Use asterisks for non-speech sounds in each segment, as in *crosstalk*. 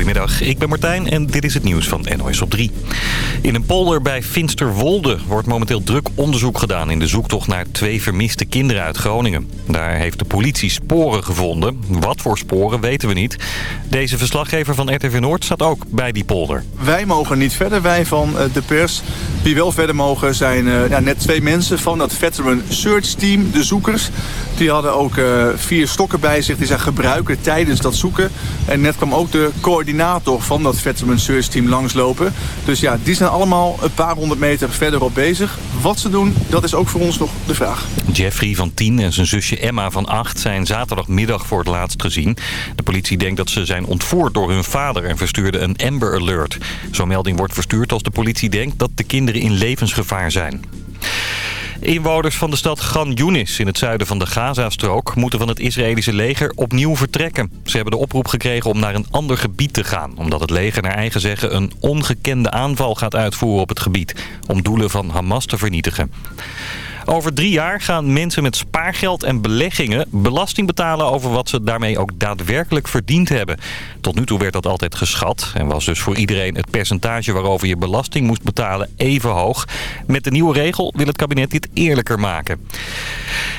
Goedemiddag, ik ben Martijn en dit is het nieuws van NOS op 3. In een polder bij Finsterwolde wordt momenteel druk onderzoek gedaan... in de zoektocht naar twee vermiste kinderen uit Groningen. Daar heeft de politie sporen gevonden. Wat voor sporen weten we niet. Deze verslaggever van RTV Noord staat ook bij die polder. Wij mogen niet verder, wij van eh, de pers. Wie wel verder mogen zijn uh, ja, net twee mensen van dat Veteran Search Team, de zoekers. Die hadden ook uh, vier stokken bij zich die zij gebruiken tijdens dat zoeken. En net kwam ook de coördinator van dat Veteran Search Team langslopen. Dus ja, die zijn allemaal een paar honderd meter verderop bezig. Wat ze doen, dat is ook voor ons nog de vraag. Jeffrey van 10 en zijn zusje Emma van 8 zijn zaterdagmiddag voor het laatst gezien. De politie denkt dat ze zijn ontvoerd door hun vader en verstuurde een Amber Alert. Zo'n melding wordt verstuurd als de politie denkt dat de kinderen in levensgevaar zijn. Inwoners van de stad Gan Yunis in het zuiden van de Gazastrook... moeten van het Israëlische leger opnieuw vertrekken. Ze hebben de oproep gekregen om naar een ander gebied te gaan... omdat het leger naar eigen zeggen een ongekende aanval gaat uitvoeren op het gebied... om doelen van Hamas te vernietigen. Over drie jaar gaan mensen met spaargeld en beleggingen belasting betalen over wat ze daarmee ook daadwerkelijk verdiend hebben. Tot nu toe werd dat altijd geschat en was dus voor iedereen het percentage waarover je belasting moest betalen even hoog. Met de nieuwe regel wil het kabinet dit eerlijker maken.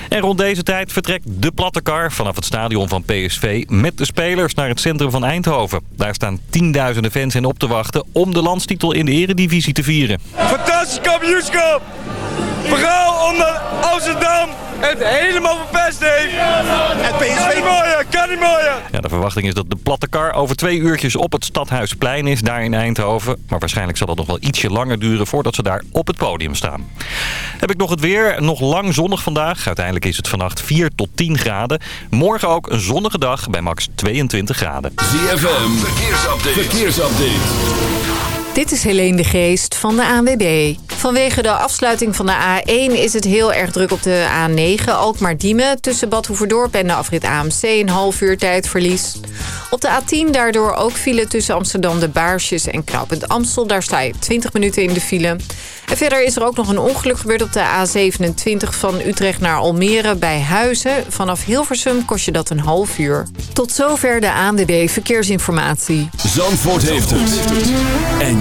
En rond deze tijd vertrekt de platte kar vanaf het stadion van PSV met de spelers naar het centrum van Eindhoven. Daar staan tienduizenden fans in op te wachten om de landstitel in de eredivisie te vieren. Fantastisch kampioenschap! Vooral omdat Amsterdam het helemaal verpest heeft. Het PSV... Kan niet mooier, kan niet mooier. Ja, de verwachting is dat de platte kar over twee uurtjes op het Stadhuisplein is, daar in Eindhoven. Maar waarschijnlijk zal het nog wel ietsje langer duren voordat ze daar op het podium staan. Heb ik nog het weer. Nog lang zonnig vandaag. Uiteindelijk is het vannacht 4 tot 10 graden. Morgen ook een zonnige dag bij max 22 graden. ZFM, verkeersupdate. verkeersupdate. Dit is Helene de Geest van de ANWB. Vanwege de afsluiting van de A1 is het heel erg druk op de A9 Alkmaar-Diemen... tussen Bad Hoeverdorp en de afrit AMC een half uur tijdverlies. Op de A10 daardoor ook file tussen Amsterdam de Baarsjes en Knooppunt Amstel. Daar sta je 20 minuten in de file. En verder is er ook nog een ongeluk gebeurd op de A27 van Utrecht naar Almere bij Huizen. Vanaf Hilversum kost je dat een half uur. Tot zover de ANWB Verkeersinformatie. Zandvoort heeft het. En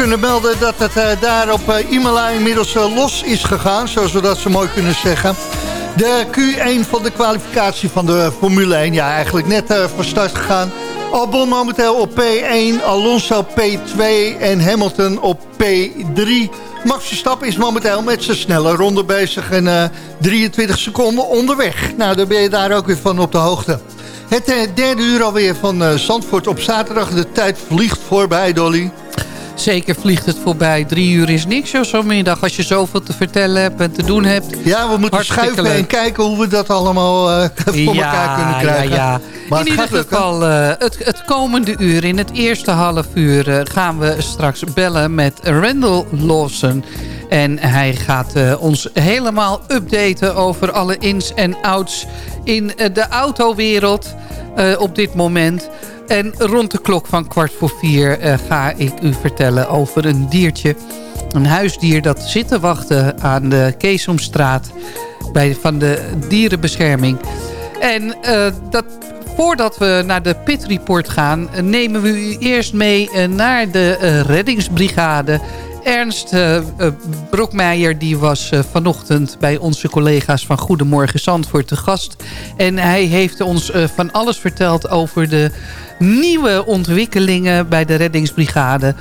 Kunnen melden dat het daar op Imala inmiddels los is gegaan. Zoals we dat zo mooi kunnen zeggen. De Q1 van de kwalificatie van de Formule 1. Ja, eigenlijk net uh, van start gegaan. Albon momenteel op P1, Alonso P2 en Hamilton op P3. Max Verstappen is momenteel met zijn snelle ronde bezig en uh, 23 seconden onderweg. Nou, dan ben je daar ook weer van op de hoogte. Het uh, derde uur alweer van uh, Zandvoort op zaterdag. De tijd vliegt voorbij, Dolly. Zeker vliegt het voorbij. Drie uur is niks zo'n middag als je zoveel te vertellen hebt en te doen hebt. Ja, we moeten schuiven en kijken hoe we dat allemaal uh, *laughs* voor elkaar kunnen krijgen. Ja, ja. Maar in ieder geval, uh, het, het, komende uur, in het eerste half uur... Uh, gaan we straks bellen met Randall Lawson. En hij gaat ons helemaal updaten over alle ins en outs in de autowereld op dit moment... En rond de klok van kwart voor vier uh, ga ik u vertellen over een diertje. Een huisdier dat zit te wachten aan de Keesomstraat bij, van de dierenbescherming. En uh, dat, voordat we naar de Pit Report gaan... nemen we u eerst mee uh, naar de reddingsbrigade... Ernst uh, Brokmeijer die was uh, vanochtend bij onze collega's van Goedemorgen Zandvoort te gast. En hij heeft ons van alles verteld over de nieuwe ontwikkelingen bij de reddingsbrigade.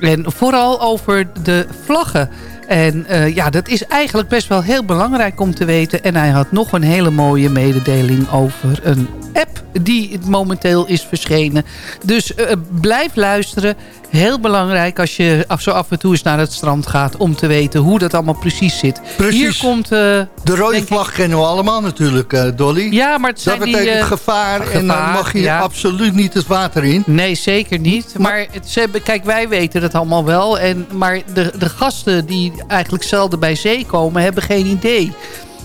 En vooral over de vlaggen. En ja, dat is eigenlijk best wel heel belangrijk om te weten. En hij had nog een hele mooie mededeling over een app die momenteel is verschenen. Dus uh, blijf luisteren. Heel belangrijk als je af, zo af en toe eens naar het strand gaat... om te weten hoe dat allemaal precies zit. Precies. Hier komt... Uh, de rode vlag ik... kennen we allemaal natuurlijk, Dolly. Ja, maar het zijn Dat betekent die, gevaar, gevaar, en dan mag je ja. absoluut niet het water in. Nee, zeker niet. Maar, maar het, ze, kijk, wij weten dat allemaal wel. En, maar de, de gasten die eigenlijk zelden bij zee komen, hebben geen idee.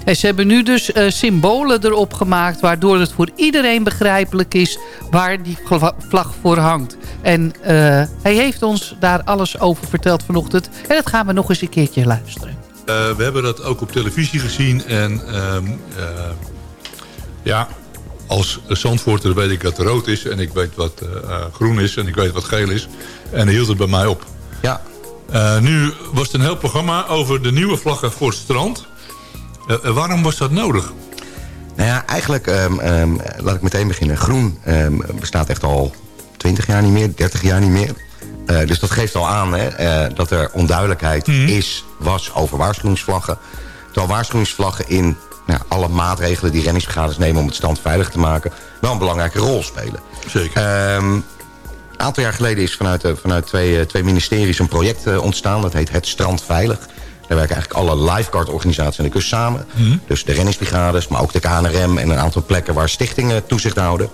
En ze hebben nu dus uh, symbolen erop gemaakt... waardoor het voor iedereen begrijpelijk is waar die vlag voor hangt. En uh, hij heeft ons daar alles over verteld vanochtend. En dat gaan we nog eens een keertje luisteren. Uh, we hebben dat ook op televisie gezien. En ja, als Zandvoorter weet ik dat rood is. En ik weet wat groen is. En ik weet wat geel is. En hij hield het bij mij op. Ja. Uh, nu was het een heel programma over de nieuwe vlaggen voor het strand. Uh, uh, waarom was dat nodig? Nou ja, eigenlijk, um, um, laat ik meteen beginnen. Groen um, bestaat echt al 20 jaar niet meer, 30 jaar niet meer. dus dat geeft al aan hè, dat er onduidelijkheid mm -hmm. is, was over waarschuwingsvlaggen. Terwijl waarschuwingsvlaggen in nou, alle maatregelen die renningsbrigades nemen om het strand veilig te maken... wel een belangrijke rol spelen. Zeker. Een aantal jaar geleden is vanuit, vanuit twee, twee ministeries een project ontstaan. Dat heet Het Strand Veilig. Daar werken eigenlijk alle lifeguard-organisaties aan de kust samen. Mm. Dus de renningsbrigades, maar ook de KNRM... en een aantal plekken waar stichtingen toezicht houden.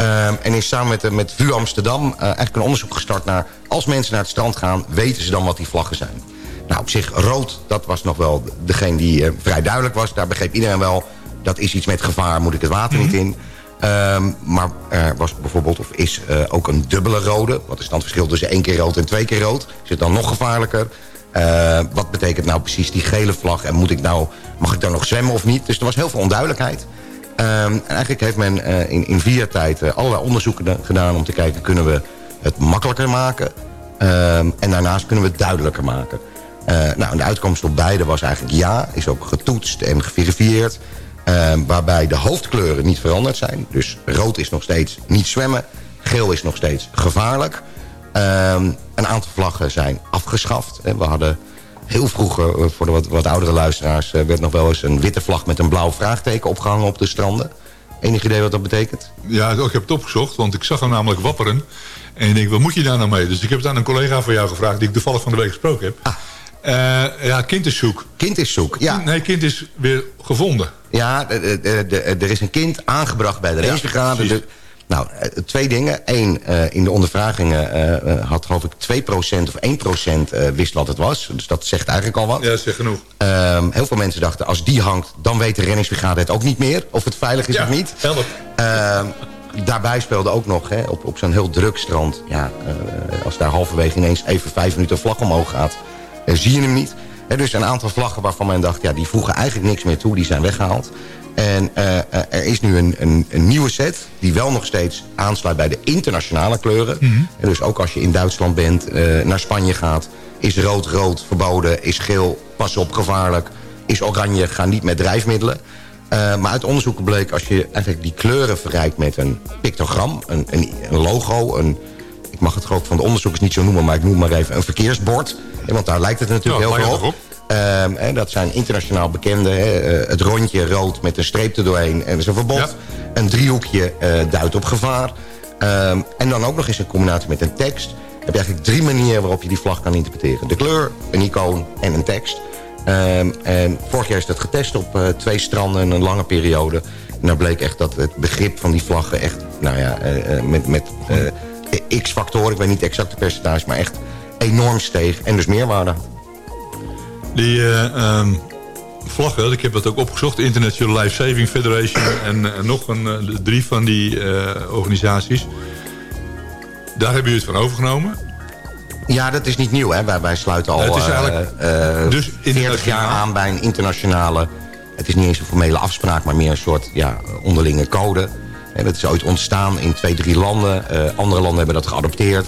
Uh, en is samen met, met VU Amsterdam uh, eigenlijk een onderzoek gestart naar... als mensen naar het strand gaan, weten ze dan wat die vlaggen zijn. Nou, op zich rood, dat was nog wel degene die uh, vrij duidelijk was. Daar begreep iedereen wel, dat is iets met gevaar, moet ik het water mm. niet in... Um, maar er was bijvoorbeeld, of is uh, ook een dubbele rode. Wat is dan het verschil tussen één keer rood en twee keer rood? Is het dan nog gevaarlijker? Uh, wat betekent nou precies die gele vlag? En moet ik nou, mag ik dan nog zwemmen of niet? Dus er was heel veel onduidelijkheid. Um, en eigenlijk heeft men uh, in, in vier tijd uh, allerlei onderzoeken gedaan... om te kijken, kunnen we het makkelijker maken? Um, en daarnaast kunnen we het duidelijker maken. nou, de uitkomst op beide was eigenlijk ja. Is ook getoetst en geverifieerd. Uh, waarbij de hoofdkleuren niet veranderd zijn. Dus rood is nog steeds niet zwemmen. Geel is nog steeds gevaarlijk. Uh, een aantal vlaggen zijn afgeschaft. We hadden heel vroeger, eh, voor de wat, wat oudere luisteraars... Eh, werd nog wel eens een witte vlag met een blauw vraagteken opgehangen op de stranden. Enig idee wat dat betekent? Ja, ik heb het opgezocht, want ik zag hem namelijk wapperen. En ik denk, wat moet je daar nou mee? Dus ik heb het aan een collega van jou gevraagd... die ik toevallig van de week gesproken heb. Ah. Uh, ja, kind is zoek. Kind is zoek, ja. Nee, kind is weer gevonden. Ja, er is een kind aangebracht bij de racebrigade. Ja, nou, twee dingen. Eén, uh, in de ondervragingen uh, had geloof ik 2% of 1% wist wat het was. Dus dat zegt eigenlijk al wat. Ja, zegt genoeg. Ehm, heel veel mensen dachten, als die hangt, dan weet de reddingsbrigade het ook niet meer. Of het veilig is ja, of niet. help. Ehm, daarbij speelde ook nog, hè, op, op zo'n heel druk strand... Ja, als daar halverwege ineens even vijf minuten vlag omhoog gaat... zie je hem niet. dus een aantal vlaggen waarvan men dacht, ja, die voegen eigenlijk niks meer toe. Die zijn weggehaald. En er is nu een, een, een, nieuwe set die wel nog steeds aansluit bij de internationale kleuren. Mhm. en dus ook als je in Duitsland bent, naar Spanje gaat... is rood-rood verboden, is geel, pas op, gevaarlijk... is oranje, ga niet met drijfmiddelen. maar uit onderzoeken bleek, als je eigenlijk die kleuren verrijkt met een pictogram... een, een, logo, een, ik mag het geloof van de onderzoekers niet zo noemen... maar ik noem maar even een verkeersbord. Want daar lijkt het natuurlijk heel veel op. Um, dat zijn internationaal bekende. Eh, het rondje rood met een streep erdoorheen en is een verbod. Een driehoekje uh, duidt op gevaar. Um, en dan ook nog eens in combinatie met een tekst. heb je eigenlijk drie manieren waarop je die vlag kan interpreteren. De kleur, een icoon en een tekst. Um, en vorig jaar is dat getest op uh, twee stranden in een lange periode. En daar bleek echt dat het begrip van die vlaggen echt... nou ja, met, met x-factoren, ik weet niet exact de percentage... maar echt enorm steeg en dus meerwaarde. Die uh, um, vlaggen, ik heb dat ook opgezocht. International Life Saving Federation en uh, nog een, uh, drie van die organisaties. Daar hebben jullie het van overgenomen. Ja, dat is niet nieuw. Hè? Wij, wij sluiten al het is eigenlijk, dus 40 jaar aan bij een internationale... Het is niet eens een formele afspraak, maar meer een soort ja, onderlinge code. En dat is ooit ontstaan in twee, drie landen. andere landen hebben dat geadopteerd.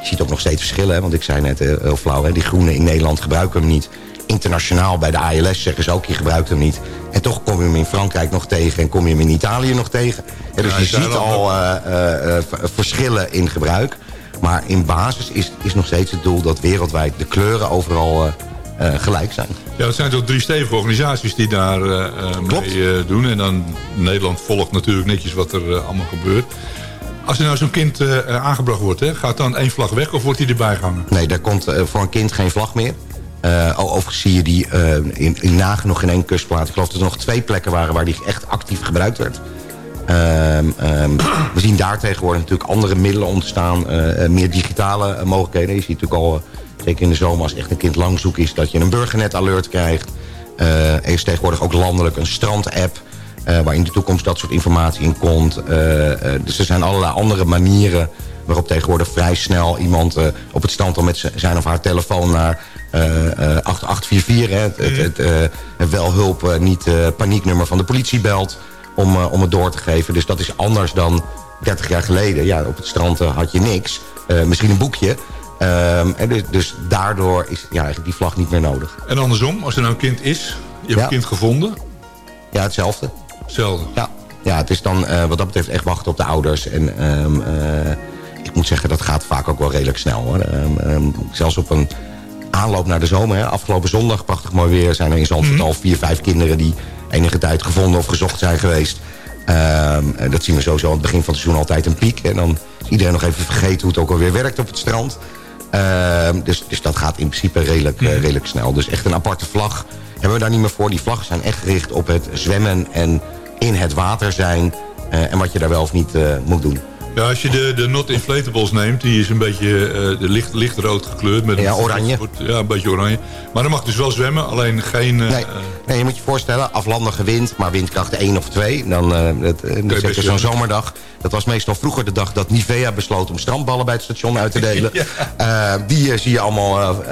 Je ziet ook nog steeds verschillen, hè? want ik zei net heel flauw... Hè? die groenen in Nederland gebruiken hem niet internationaal bij de ALS zeggen ze ook, je gebruikt hem niet. En toch kom je hem in Frankrijk nog tegen en kom je hem in Italië nog tegen. dus je ziet al uh, uh, verschillen in gebruik. Maar in basis is, is nog steeds het doel dat wereldwijd de kleuren overal gelijk zijn. Ja, dat zijn toch drie stevige organisaties die daar mee doen. En dan Nederland volgt natuurlijk netjes wat er allemaal gebeurt. Als er nou zo'n kind aangebracht wordt, hè, gaat dan één vlag weg of wordt hij erbij gehangen? Nee, daar komt voor een kind geen vlag meer. Uh, overigens zie je die uh, in, in Nagen nog in één kustplaats. Ik geloof dat er nog twee plekken waren waar die echt actief gebruikt werd. Um, um, we zien daar tegenwoordig natuurlijk andere middelen ontstaan. Uh, meer digitale mogelijkheden. Je ziet natuurlijk al, zeker in de zomer als echt een kind langzoek is... dat je een burgernet alert krijgt. er is tegenwoordig ook landelijk een strandapp... waar in de toekomst dat soort informatie in komt. dus er zijn allerlei andere manieren waarop tegenwoordig vrij snel iemand op het stand al met zijn of haar telefoon naar 8844, eh, eh, hè, het, het, het welhulp, eh, niet panieknummer van de politie belt om, om het door te geven. Dus dat is anders dan 30 jaar geleden. Ja, op het strand had je niks. misschien een boekje. Um, en dus, dus, daardoor is ja, eigenlijk die vlag niet meer nodig. En andersom, als er nou een kind is, je hebt een kind gevonden? Ja, hetzelfde. Hetzelfde? Ja, ja het is dan uh, wat dat betreft echt wachten op de ouders. En um, uh, ik moet zeggen, dat gaat vaak ook wel redelijk snel. Hoor. Um, zelfs op een aanloop naar de zomer. Hè. Afgelopen zondag, prachtig mooi weer, zijn er in Zandvoort mm al vier, vijf kinderen... die enige tijd gevonden of gezocht zijn geweest. Um, dat zien we sowieso aan het begin van het seizoen altijd een piek. En dan is iedereen nog even vergeten hoe het ook alweer werkt op het strand. Um, dus, dus dat gaat in principe redelijk, uh, redelijk snel. Dus echt een aparte vlag hebben we daar niet meer voor. Die vlaggen zijn echt gericht op het zwemmen en in het water zijn. Uh, en wat je daar wel of niet uh, moet doen. Ja, als je de, de Not Inflatables neemt, die is een beetje uh, licht, lichtrood gekleurd. Met ja, oranje. ja, een beetje oranje. Maar dan mag dus wel zwemmen, alleen geen... Uh, nee. nee, je moet je voorstellen, aflandige wind, maar windkracht 1 of 2. Dan, uh, dat, zo'n zomerdag. Dat was meestal vroeger de dag dat Nivea besloot om strandballen bij het station uit te *laughs* delen. ja. die zie je allemaal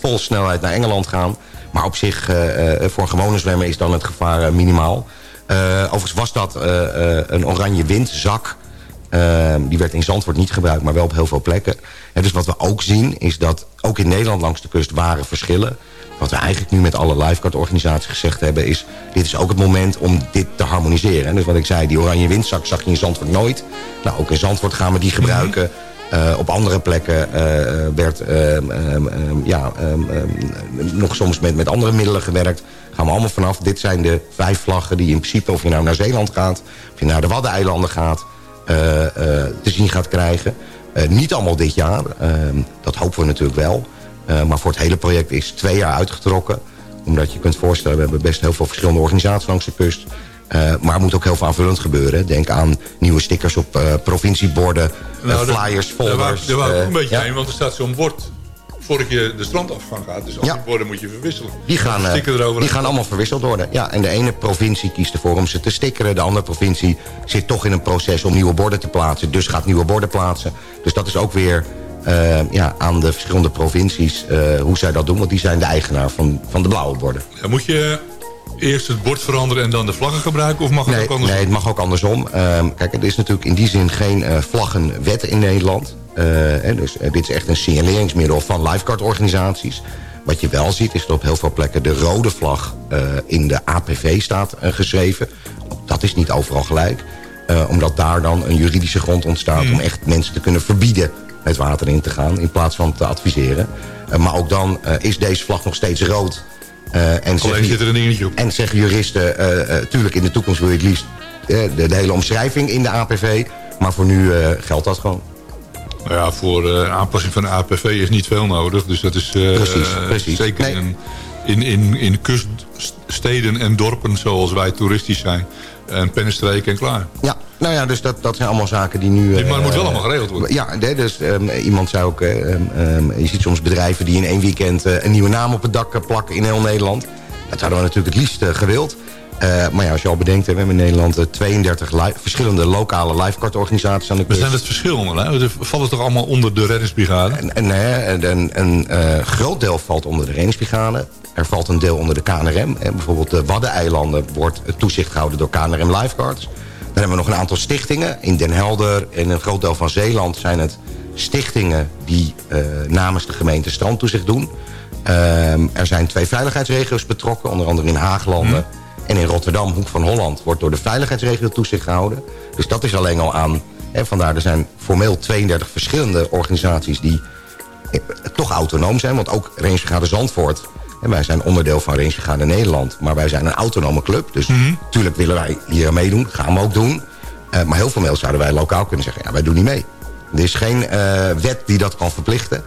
vol snelheid naar Engeland gaan. Maar op zich, voor een gewone zwemmer is dan het gevaar minimaal. overigens was dat een oranje windzak Ehm, die werd in Zandvoort niet gebruikt, maar wel op heel veel plekken. En dus wat we ook zien, is dat ook in Nederland langs de kust waren verschillen. Wat we eigenlijk nu met alle lifeguard-organisaties gezegd hebben... is dit is ook het moment om dit te harmoniseren. En dus wat ik zei, die oranje windzak zag je in Zandvoort nooit. Nou, ook in Zandvoort gaan we die gebruiken... Uh, op andere plekken uh, werd um, um, ja, nog soms met, met andere middelen gewerkt. Gaan we allemaal vanaf. Dit zijn de vijf vlaggen die in principe, of je nou naar Zeeland gaat... of je naar de Waddeneilanden gaat... Eh, eh, te zien gaat krijgen. Eh, niet allemaal dit jaar, ehm, dat hopen we natuurlijk wel. maar voor het hele project is twee jaar uitgetrokken omdat je kunt voorstellen, we hebben best heel veel verschillende organisaties langs de kust. Uh, maar er moet ook heel veel aanvullend gebeuren. Denk aan nieuwe stickers op uh, provincieborden, nou, flyers, folders. Daar wou ik ook een beetje heen, want er staat zo'n bord voordat je de strandafgang gaat. Dus al ja. die borden moet je verwisselen. Die gaan, uh, die gaan allemaal verwisseld worden. Ja, en de ene provincie kiest ervoor om ze te stickeren. De andere provincie zit toch in een proces om nieuwe borden te plaatsen. Dus gaat nieuwe borden plaatsen. Dus dat is ook weer uh, ja, aan de verschillende provincies uh, hoe zij dat doen. Want die zijn de eigenaar van, van de blauwe borden. Ja, moet je eerst het bord veranderen en dan de vlaggen gebruiken? Of mag het nee, ook andersom? Nee, het mag ook andersom. Ehm, kijk, er is natuurlijk in die zin geen vlaggenwet in Nederland. Hè, dus uh, dit is echt een signaleringsmiddel van lifeguard-organisaties. Wat je wel ziet is dat op heel veel plekken de rode vlag in de APV staat geschreven. Dat is niet overal gelijk. omdat daar dan een juridische grond ontstaat Hmm. om echt mensen te kunnen verbieden het water in te gaan. In plaats van te adviseren. maar ook dan is deze vlag nog steeds rood. Uh, en Alleen zit er een dingetje op. En zeggen juristen, uh, uh, tuurlijk in de toekomst wil je het liefst de, de, hele omschrijving in de APV. Maar voor nu geldt dat gewoon. Nou ja, voor aanpassing van de APV is niet veel nodig. Dus dat is precies, precies. zeker nee. in, in, in, in kuststeden en dorpen zoals wij toeristisch zijn. En pennenstreken en klaar. Ja, nou ja, dus dat, dat zijn allemaal zaken die nu... maar het moet wel allemaal geregeld worden. Ja, dus um, iemand zou ook... Um, um, je ziet soms bedrijven die in één weekend uh, een nieuwe naam op het dak plakken in heel Nederland. Dat hadden we natuurlijk het liefst uh, gewild. Uh, maar ja, als je al bedenkt, we hebben in Nederland 32 li verschillende lokale lifeguard-organisaties aan de kust. We zijn het verschillende, hè? Vallen toch allemaal onder de reddingsbrigade? En, en, een, uh, groot deel valt onder de reddingsbrigade. Er valt een deel onder de KNRM. Hè? Bijvoorbeeld de Waddeneilanden wordt toezicht gehouden door KNRM Lifeguards. Dan hebben we nog een aantal stichtingen. In Den Helder en een groot deel van Zeeland zijn het stichtingen... die uh, namens de gemeente strandtoezicht doen. Uh, er zijn twee veiligheidsregio's betrokken. Onder andere in Haaglanden hmm. En in Rotterdam, Hoek van Holland... wordt door de veiligheidsregio toezicht gehouden. Dus dat is alleen al aan... Hè, vandaar, er zijn formeel 32 verschillende organisaties... die eh, toch autonoom zijn. Want ook Rangebrigade Zandvoort... En wij zijn onderdeel van Rangebrigade Nederland. Maar wij zijn een autonome club. Dus Mhm. mm natuurlijk willen wij hier meedoen. Gaan we ook doen. Uh, maar heel formeel zouden wij lokaal kunnen zeggen... ja, wij doen niet mee. Er is geen uh, wet die dat kan verplichten.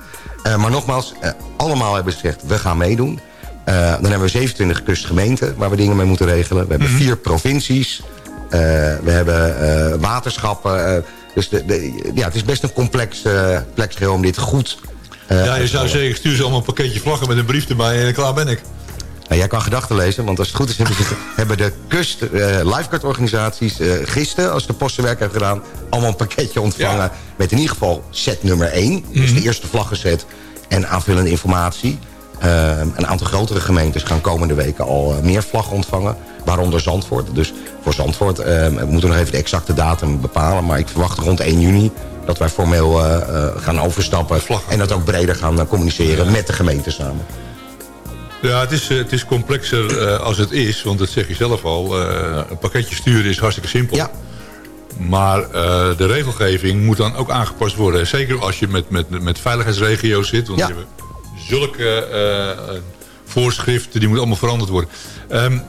Uh, maar nogmaals, allemaal hebben gezegd... we gaan meedoen. Dan hebben we 27 kustgemeenten... waar we dingen mee moeten regelen. We hebben Mhm. vier provincies. we hebben waterschappen. dus de, de, ja, het is best een complex, complex geheel om dit goed... Ja, je zou zeggen, stuur ze allemaal een pakketje vlaggen met een brief erbij en klaar ben ik. Nou, jij kan gedachten lezen, want als het goed is... hebben, ze, *laughs* hebben de kust uh, lifeguard-organisaties uh, gisteren... als de postenwerk hebben gedaan... allemaal een pakketje ontvangen ja. met in ieder geval set nummer 1. Mm -hmm. Dus de eerste vlaggenset en aanvullende informatie. Uh, een aantal grotere gemeentes gaan komende weken al meer vlaggen ontvangen. Waaronder Zandvoort. Dus voor Zandvoort, we moeten nog even de exacte datum bepalen... maar ik verwacht rond 1 juni dat wij formeel uh, gaan overstappen... En dat ook breder gaan communiceren ja. met de gemeente samen. Ja, het is, het is complexer als het is, want dat zeg je zelf al. een pakketje sturen is hartstikke simpel. Ja. Maar de regelgeving moet dan ook aangepast worden. Zeker als je met, met, met veiligheidsregio's zit. Want ja. je zulke voorschriften, die moeten allemaal veranderd worden. Um,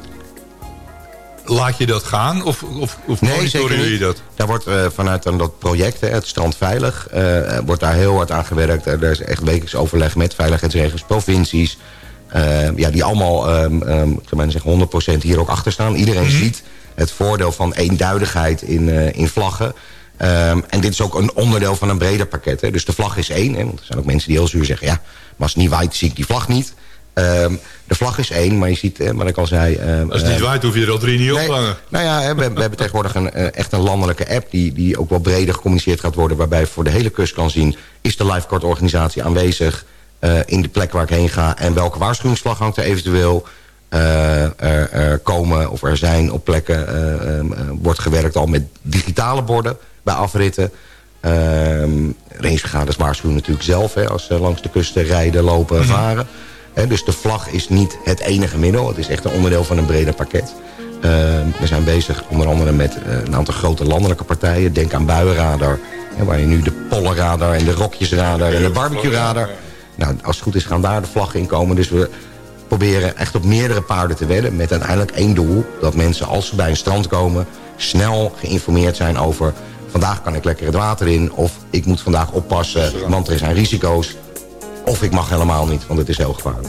Laat je dat gaan of, of, of nee, monitoren je dat? Daar wordt uh, vanuit dan dat project, hè, het Strand Veilig, uh, wordt daar heel hard aan gewerkt. Er is echt wekelijks overleg met veiligheidsregels, provincies. Uh, ja, die allemaal, um, um, maar zeggen, 100% hier ook achter staan. Iedereen Mhm. mm -hmm. ziet het voordeel van eenduidigheid in, in vlaggen. Um, en dit is ook een onderdeel van een breder pakket. Hè. Dus de vlag is één. Hè, want er zijn ook mensen die heel zuur zeggen... ja, maar als het niet waait, zie ik die vlag niet. Um, de vlag is één, maar je ziet, hè, wat ik al zei... Um, Als het niet waait, hoef je er al drie niet op te hangen. Nou ja, hè, we, we, hebben *laughs* tegenwoordig een, uh, echt een landelijke app... Die, die ook wel breder gecommuniceerd gaat worden... waarbij voor de hele kust kan zien... is de lifeguard-organisatie aanwezig uh, in de plek waar ik heen ga... en welke waarschuwingsvlag hangt er eventueel... Uh, er, er, komen of er zijn op plekken... Wordt gewerkt al met digitale borden bij afritten... Um, Rangevergaders waarschuwen natuurlijk zelf... Hè, als ze langs de kusten rijden, lopen, Mhm. varen... He, dus de vlag is niet het enige middel. Het is echt een onderdeel van een breder pakket. Uh, we zijn bezig onder andere met uh, een aantal grote landelijke partijen. Denk aan Buienradar. Hè, waar je nu de Pollenradar en de Rokjesradar en de Barbecue-radar... Nou, als het goed is gaan daar de vlaggen in komen. Dus we proberen echt op meerdere paarden te wedden... met uiteindelijk één doel. Dat mensen als ze bij een strand komen... snel geïnformeerd zijn over... vandaag kan ik lekker het water in... of ik moet vandaag oppassen, want er zijn risico's... Of ik mag helemaal niet, want het is heel gevaarlijk.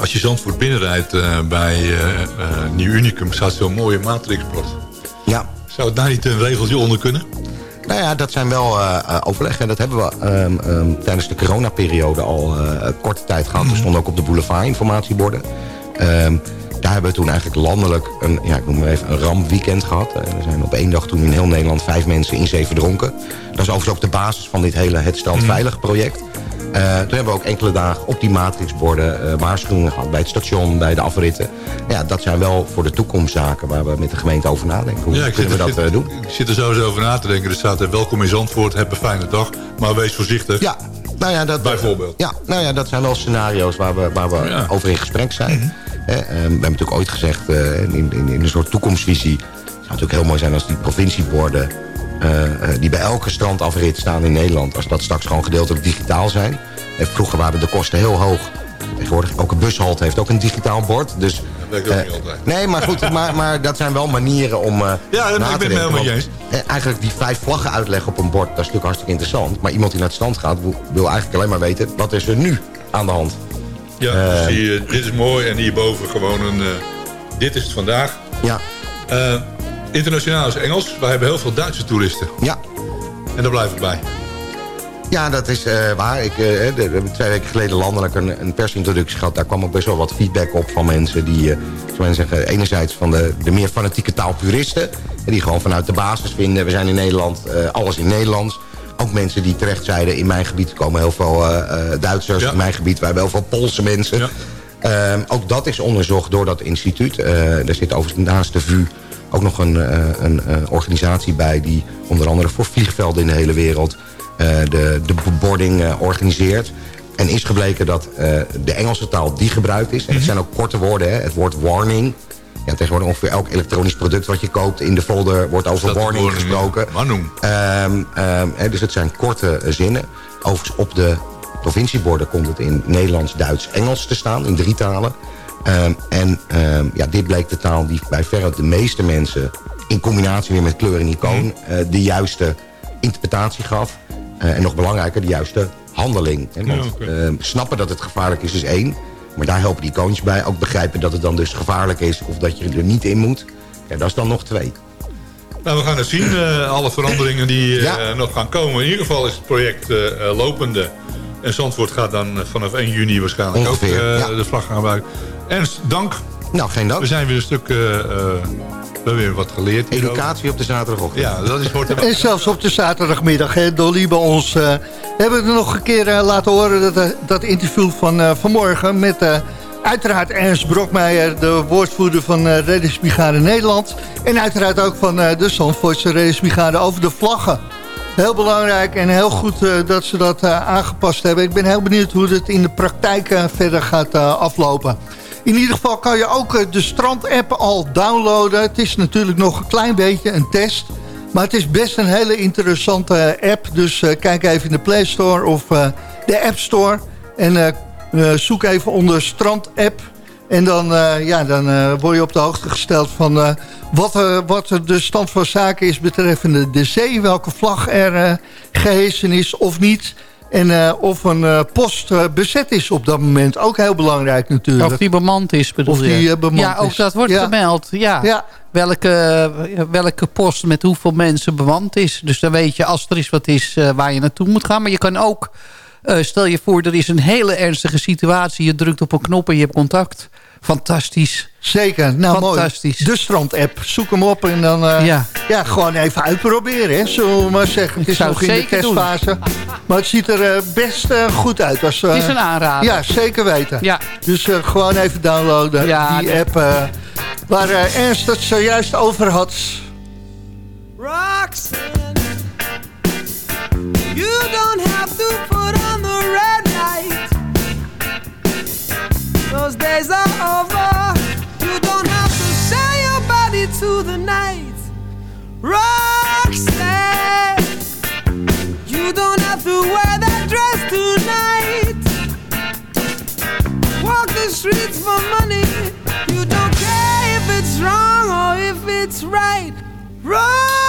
Als je Zandvoort binnenrijdt uh, bij uh, uh, Nieuw Unicum... staat zo'n mooie matrixbord. Ja. Zou het daar niet een regeltje onder kunnen? Nou ja, dat zijn wel overleggen. Dat hebben we um, um, tijdens de coronaperiode al korte tijd gehad. Er stonden ook op de boulevard informatieborden. Um, daar hebben we toen eigenlijk landelijk een, ja, ik noem maar even, een rampweekend gehad. Er zijn op één dag toen in heel Nederland vijf mensen in zee verdronken. Dat is overigens ook de basis van dit hele Het Strand Veilig project. toen hebben we ook enkele dagen op die matrixborden waarschuwingen gehad... bij het station, bij de afritten. Ja, dat zijn wel voor de toekomst zaken waar we met de gemeente over nadenken. Hoe kunnen we dat doen? Ik zit er sowieso over na te denken. Er staat welkom in Zandvoort, heb een fijne dag. Maar wees voorzichtig. Ja, nou ja, dat, Bijvoorbeeld. Ja, nou ja, dat zijn wel scenario's waar we, waar we over in gesprek zijn. Mhm. We hebben natuurlijk ooit gezegd, in, in, in een soort toekomstvisie... het zou natuurlijk heel mooi zijn als die provincieborden... die bij elke strandafrit staan in Nederland... als dat straks gewoon gedeeltelijk digitaal zijn. vroeger waren de kosten heel hoog. Tegenwoordig, elke bushalte heeft ook een digitaal bord. Dus, dat ook niet altijd. Nee, maar goed, maar, maar dat zijn wel manieren om uh, Ja, ik ben het helemaal eens. Eigenlijk die vijf vlaggen uitleggen op een bord, dat is natuurlijk hartstikke interessant. Maar iemand die naar het strand gaat, wil eigenlijk alleen maar weten... wat is er nu aan de hand. Ja, dus hier, dit is mooi en hierboven gewoon een... Uh, dit is het vandaag. Ja. internationaal is Engels. Wij hebben heel veel Duitse toeristen. Ja. En daar blijf ik bij. Ja, dat is uh, waar. Ik, uh, we hebben twee weken geleden landelijk een, een, persintroductie gehad. Daar kwam ook best wel wat feedback op van mensen die, uh, zou zeggen, enerzijds van de, de meer fanatieke taalpuristen. Die gewoon vanuit de basis vinden, we zijn in Nederland, alles in Nederlands. Ook mensen die terecht zeiden, in mijn gebied komen heel veel Duitsers. In mijn gebied, we hebben heel veel Poolse mensen. Ja. Ehm, ook dat is onderzocht door dat instituut. er zit overigens naast de VU ook nog een, een organisatie bij... die onder andere voor vliegvelden in de hele wereld eh, de, de bebording eh, organiseert. En is gebleken dat eh, de Engelse taal die gebruikt is... en het mhm. zijn ook korte woorden, hè, het woord warning... Ja, tegenwoordig ongeveer elk elektronisch product wat je koopt in de folder wordt over warning, gesproken. Um, um, dus het zijn korte zinnen. Overigens op de provincieborden komt het in Nederlands, Duits, Engels te staan, in drie talen. Um, en ja, dit bleek de taal die bij verre de meeste mensen... in combinatie weer met kleur en icoon uh, de juiste interpretatie gaf. Eh, en nog belangrijker, de juiste handeling. Want, ehm, snappen dat het gevaarlijk is, is één. Maar daar helpen die icoontjes bij. Ook begrijpen dat het dan dus gevaarlijk is of dat je er niet in moet. Ja, dat is dan nog twee. Nou, we gaan het zien. Uh, alle veranderingen die uh, nog gaan komen. In ieder geval is het project lopende. En Zandvoort gaat dan vanaf 1 juni waarschijnlijk Ongeveer, ook de vlag gaan gebruiken. Ernst, dank. Nou, geen dank. We zijn weer een stuk we hebben weer wat geleerd. Educatie op de zaterdagochtend. Ja, dat is voor En zelfs op de zaterdagmiddag, hè, Dolly, bij ons. Uh, hebben we nog een keer uh, laten horen dat, uh, dat interview van vanmorgen... met uiteraard Ernst Brokmeijer, de woordvoerder van uh, Reddingsbrigade Nederland... en uiteraard ook van de Zandvoortse Reddingsbrigade over de vlaggen. Heel belangrijk en heel goed dat ze dat aangepast hebben. Ik ben heel benieuwd hoe het in de praktijk verder gaat aflopen. In ieder geval kan je ook eh, de strand-app al downloaden. Het is natuurlijk nog een klein beetje een test. Maar het is best een hele interessante app. Dus uh, kijk even in de Play Store of de App Store. En zoek even onder strand-app. En dan, ja, dan word je op de hoogte gesteld van wat, wat de stand van zaken is betreffende de zee. Welke vlag er gehesen is of niet. En uh, of een uh, post uh, bezet is op dat moment. Ook heel belangrijk natuurlijk. Of die bemand is, bedoel of die, bemand ja, ook dat wordt ja. gemeld. Ja. ja. Welke, welke post met hoeveel mensen bemand is. Dus dan weet je als er is wat is waar je naartoe moet gaan. Maar je kan ook, stel je voor, er is een hele ernstige situatie. Je drukt op een knop en je hebt contact. Fantastisch. Zeker, nou Fantastisch. mooi. De strand-app, zoek hem op en dan uh, ja. ja. gewoon even uitproberen. Hè, zullen we maar zeggen. Het is nog in de testfase. Doen. Maar het ziet er uh, best uh, goed uit. Als, het is een aanrader. Ja, zeker weten. Ja. Dus gewoon even downloaden, ja, die app waar Ernst het zojuist over had. Roxanne, you don't have to put on Those days are over. You don't have to sell your body to the night. Roxanne, you don't have to wear that dress tonight. Walk the streets for money. You don't care if it's wrong or if it's right. Roxanne,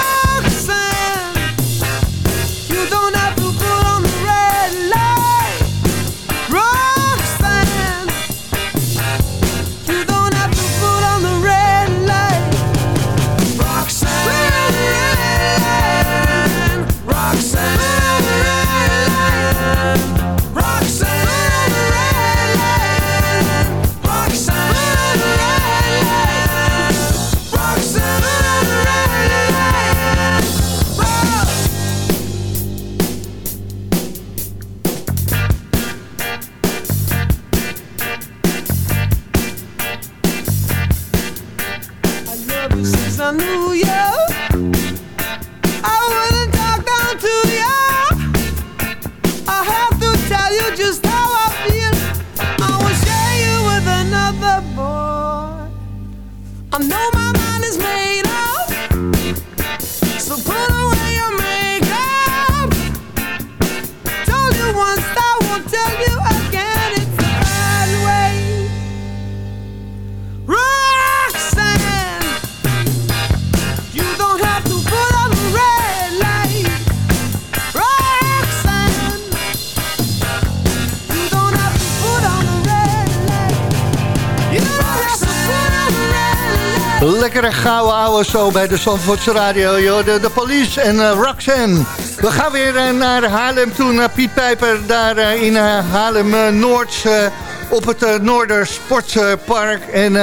ouwe zo bij de Zandvoortse Radio. Joh. De, de en uh, Roxanne. We gaan weer uh, naar Haarlem toe, naar Piet Pijper. Daar uh, in Haarlem-Noord op het Noorder Sportpark. En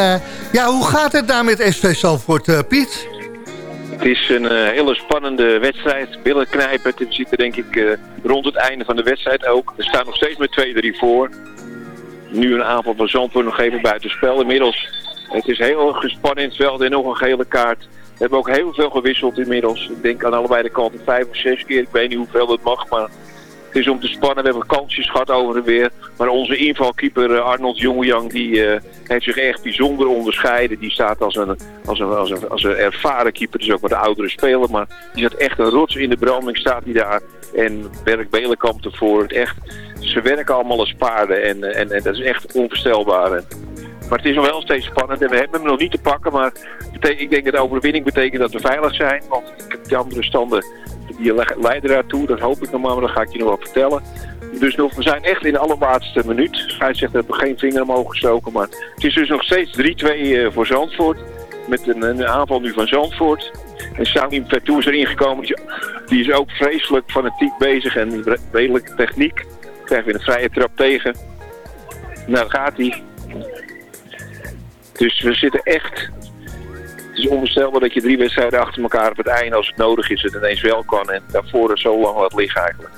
ja, hoe gaat het daar met SV Zandvoort, Piet? Het is een hele spannende wedstrijd. Billen knijpen. Het ziet er denk ik rond het einde van de wedstrijd ook. Er staan nog steeds met 2-3 voor. Nu een aanval van Zandvoort nog even buitenspel. Inmiddels het is heel gespannen in het veld en nog een gele kaart. We hebben ook heel veel gewisseld inmiddels. Ik denk aan allebei de kanten vijf of zes keer. Ik weet niet hoeveel dat mag, maar het is om te spannen. We hebben kansjes gehad over en weer. Maar onze invalkeeper eh, Arnold Jongjang die uh, heeft zich echt bijzonder onderscheiden. Die staat als een, als een, als een, als een ervaren keeper, dus ook wat de oudere speler. Maar die zat echt een rots in de branding, staat hij daar. En werkt Belenkamp ervoor. Echt, ze werken allemaal als paarden en, en, en dat is echt onvoorstelbaar. Maar het is nog wel steeds spannend en we hebben hem nog niet te pakken. Maar ik denk dat de overwinning betekent dat we veilig zijn. Want de andere standen die leiden daartoe. Dat hoop ik normaal, maar dat ga ik je nog wel vertellen. Dus nog, we zijn echt in de allerlaatste minuut. Scheidsrechter hebben we geen vinger omhoog gestoken. Maar het is dus nog steeds 3-2 uh, eh, voor Zandvoort. Met een, een, aanval nu van Zandvoort. En Samim Vertoe is erin gekomen. Die is ook vreselijk fanatiek bezig en redelijk techniek. Krijgen we een vrije trap tegen. Nou, gaat hij. Dus we zitten echt... Het is onvoorstelbaar dat je drie wedstrijden achter elkaar op het einde, als het nodig is, het ineens wel kan. En daarvoor er zo lang wat liggen eigenlijk.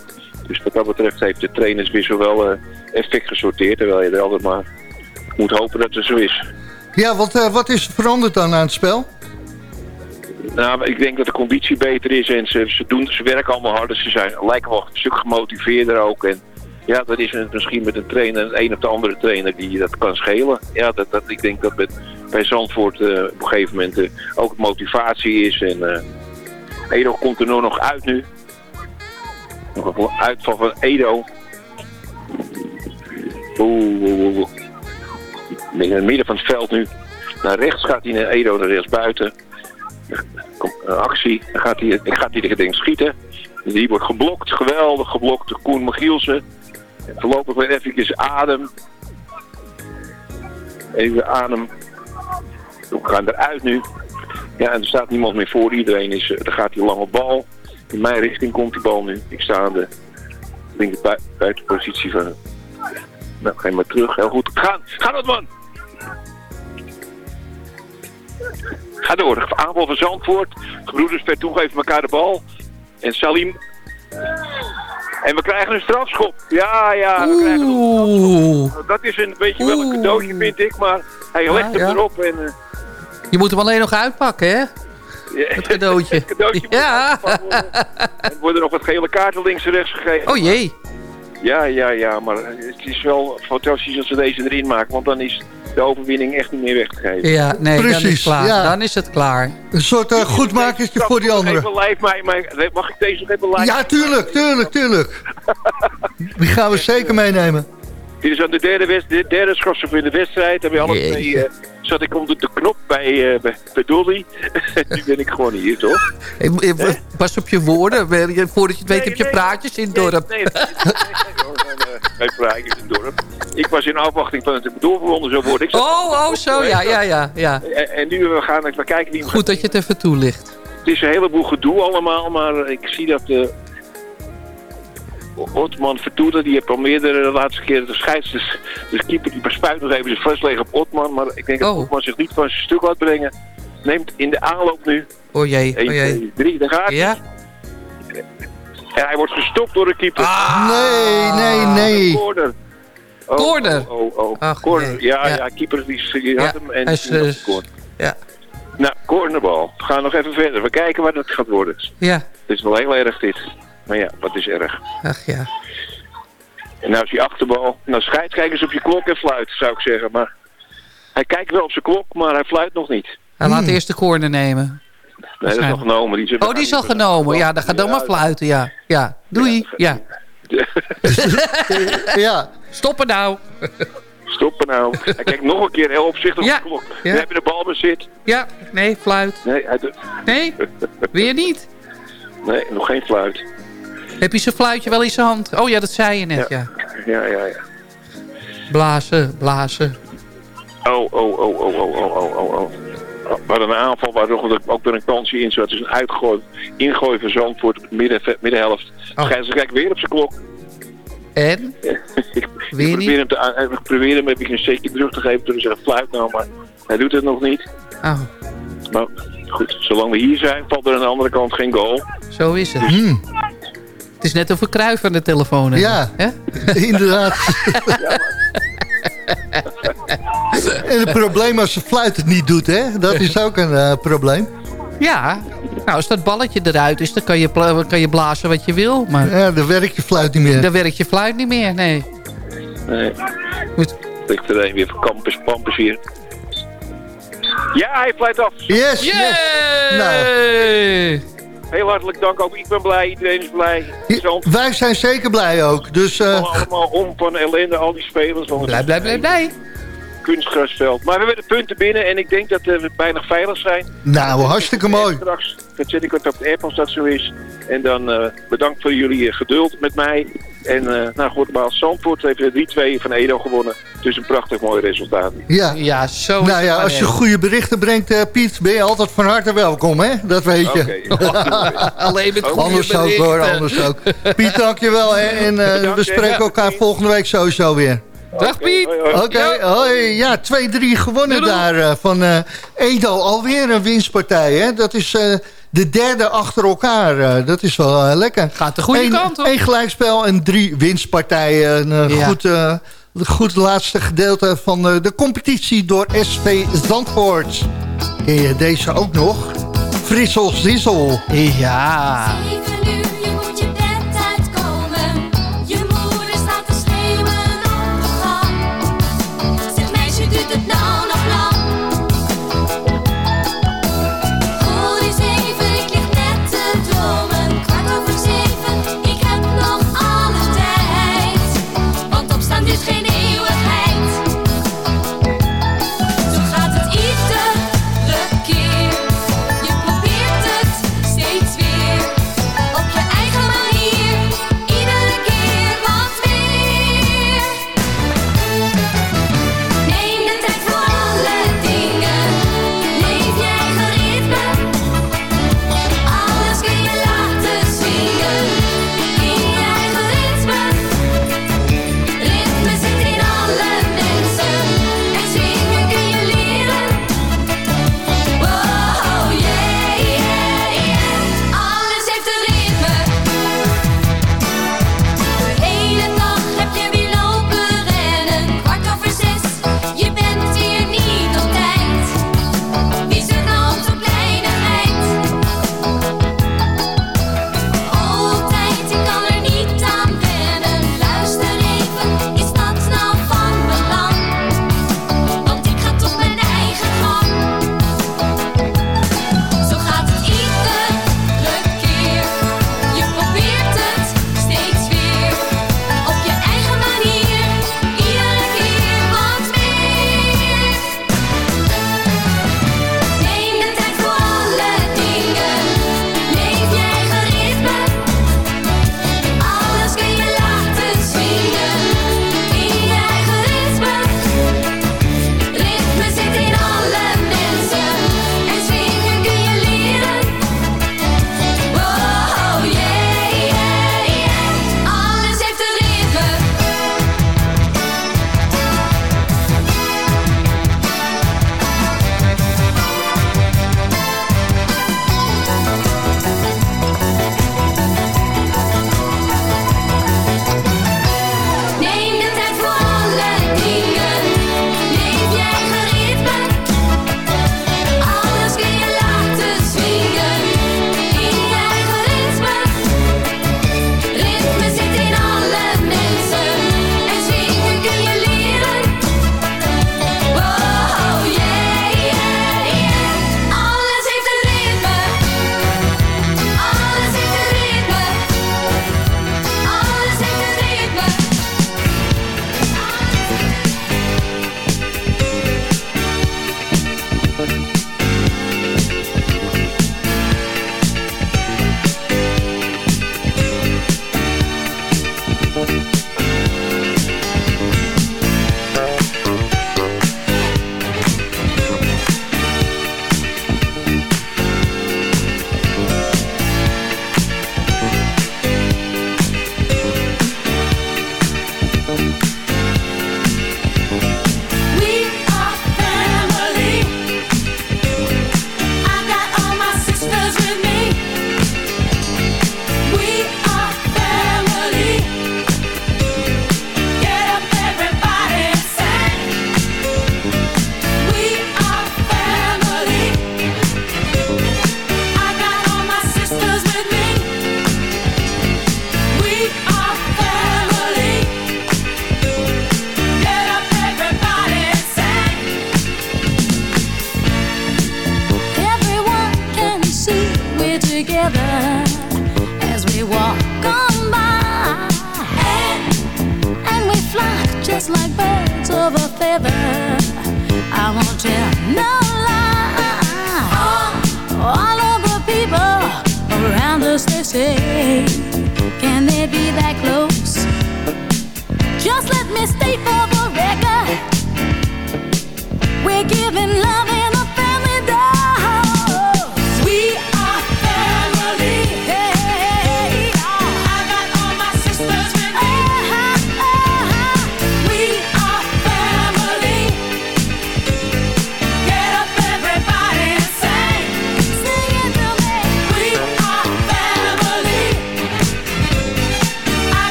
Dus wat dat betreft heeft de trainerswissel wel uh, effect gesorteerd. Terwijl je er altijd maar moet hopen dat het zo is. Ja, wat, uh, wat is veranderd dan aan het spel? Nou, ik denk dat de conditie beter is en ze, ze, doen, ze werken allemaal harder. Ze zijn, lijken wel een stuk gemotiveerder ook. En ja, dat is misschien met een trainer, een een of de andere trainer die dat kan schelen. Ja, dat, dat, ik denk dat met, bij Zandvoort uh, op een gegeven moment uh, ook motivatie is. En uh, Edo komt er nog uit nu. Nog een uitval van Edo. Oeh, oeh, oeh. In het midden van het veld nu. Naar rechts gaat hij naar Edo, naar rechts buiten. Actie. Dan gaat hij, gaat hij de denk schieten. Die wordt geblokt, geweldig geblokt. Koen Michielsen. Voorlopig weer even adem. Even adem. We gaan eruit nu. Ja, en er staat niemand meer voor. Iedereen is, er gaat die lange bal. In mijn richting komt die bal nu. Ik sta aan de linker buitenpositie van... Nou, ga je maar terug. Heel goed. Gaan! Ga dat man! Ga door. Aanval van Zandvoort. Gebroeders per toegeven elkaar de bal. En Salim en we krijgen een strafschop. Ja, ja. We krijgen een Dat is een beetje wel een cadeautje, vind ik. Maar hij legt hem erop en... Uh... Je moet hem alleen nog uitpakken, hè? Het cadeautje. *laughs* het cadeautje ja. Er worden nog wat gele kaarten links en rechts gegeven. Oh jee. Ja, ja, ja. Maar het is wel fantastisch als ze deze erin maken. Want dan is de overwinning echt niet meer weg te geven. Ja, nee, Precies, dan is, klaar. Ja. dan is het klaar. Een soort uh, goedmakertje voor die anderen. mag ik deze nog even live? Ja, tuurlijk, tuurlijk, tuurlijk. die gaan we zeker meenemen. Dit is aan de derde, west, de derde schopsel in de wedstrijd. Heb je alle twee, uh, zat ik onder de knop bij, uh, bij, bij Dolly. *laughs* nu ben ik gewoon hier, toch? Hey, pas op je woorden. Voordat je het weet heb je praatjes in het dorp. Nee, nee, nee, praatjes in het dorp. Ik was in afwachting van het doorgewonnen zou worden. Ik oh, oh, zo, ja, ja, ja. ja. En, en nu we gaan we kijken... Wie Goed dat je het even toelicht. Het is een heleboel gedoe allemaal, maar ik zie dat de Otman Vertoeder, die heeft al meerdere de laatste keer de scheids, dus, de keeper die bespuit nog even zijn vast op Otman. Maar ik denk dat oh. Otman zich niet van zijn stuk laat brengen. Neemt in de aanloop nu. Oh jee, 1, oh jee. 2, 3, daar gaat ja? En hij wordt gestopt door de keeper. Ah, nee, nee, nee. Corner. Oh, corner? Oh, oh, oh. corner. Ja, ja, ja, keeper die, die had hem en hij is, uh. Ja. Nou, cornerbal. We gaan nog even verder. We kijken waar dat gaat worden. Ja. Het is wel heel erg dit. Maar ja, wat is erg. Ach ja. En nou is die achterbal. Nou scheidt, kijk eens op je klok en fluit, zou ik zeggen. Maar hij kijkt wel op zijn klok, maar hij fluit nog niet. Hij laat Hmm. eerst de corner nemen. Nee, dat is al genomen. Die Oh, die is al genomen. Ja, dan gaat dan maar fluiten, ja. Ja, doei. Ja. *laughs* ja. Stoppen nou. Stoppen nou. Hij kijkt nog een keer heel opzichtig Ja. op de klok. We hebben de bal bezit. Ja, nee, fluit. Nee, hij doet- Nee, weer niet. nee, nog geen fluit. Heb je zijn fluitje wel in zijn hand? Oh ja, dat zei je net, ja. Ja, ja, ja. Blazen, blazen. Oh, oh, oh, oh, oh, oh, oh, oh, oh. We hadden een aanval waar nog ook weer een kansje in zat. Het is een uitgooi, ingooi van Zandvoort midden, middenhelft. Oh. Gijs kijkt weer op zijn klok. En? *laughs* ik Weer probeer niet? hem, te, aan- ik probeer hem even een setje terug te geven. Toen hij zegt fluit nou, maar hij doet het nog niet. Oh, Maar goed, zolang we hier zijn, valt er aan de andere kant geen goal. zo is het. Hmm. Het is net of een kruif aan de telefoon. Ja, Hè? *laughs* inderdaad. *laughs* en het probleem als de fluit het niet doet, hè? Dat is ook een eh, probleem. Ja, nou als dat balletje eruit is, dan kan je, kan je blazen wat je wil. Maar Ja, dan werkt je fluit niet meer. dan werkt je fluit niet meer, nee. Nee. Goed. Ligt er een weer van Campus Pampus hier. Ja, hij fluit af. Yes, yes. Nou, Yay! Heel hartelijk dank ook. Ik ben blij, iedereen is blij. Zand wij zijn zeker blij ook. Dus eh, vallen allemaal om van ellende, al die spelers. Blij, blij, blij, blij. Kunstgrasveld. Maar we hebben de punten binnen en ik denk dat eh, we bijna veilig zijn. nou, hartstikke mooi. Straks dat zet ik het op de app als dat zo is. En dan eh, bedankt voor jullie geduld met mij. En eh nou goed, maar Zandvoort heeft de 3-2 van Edo gewonnen. Dus een prachtig mooi resultaat. Ja. Ja, zo is Nou het ja, als je goede berichten brengt, eh, Piet, ben je altijd van harte welkom, hè? Dat weet je. Oké. *laughs* Alleen met goede Anders ook hoor, anders ook. Piet, dankjewel. Hè? En eh, Bedankt, we spreken elkaar volgende week sowieso weer. Dag Piet. Oké, hoi. Ja, 2-3 gewonnen daar van eh, Edo. Alweer een winstpartij, hè? Dat is eh, de derde achter elkaar. eh, dat is wel eh, lekker. Gaat de goede Eén- kant op. één gelijkspel en drie winstpartijen. Een eh, Ja. goed, eh, goed laatste gedeelte van eh, de competitie door SV Zandvoort. Ken je deze ook nog? Frissel Zissel. Ja.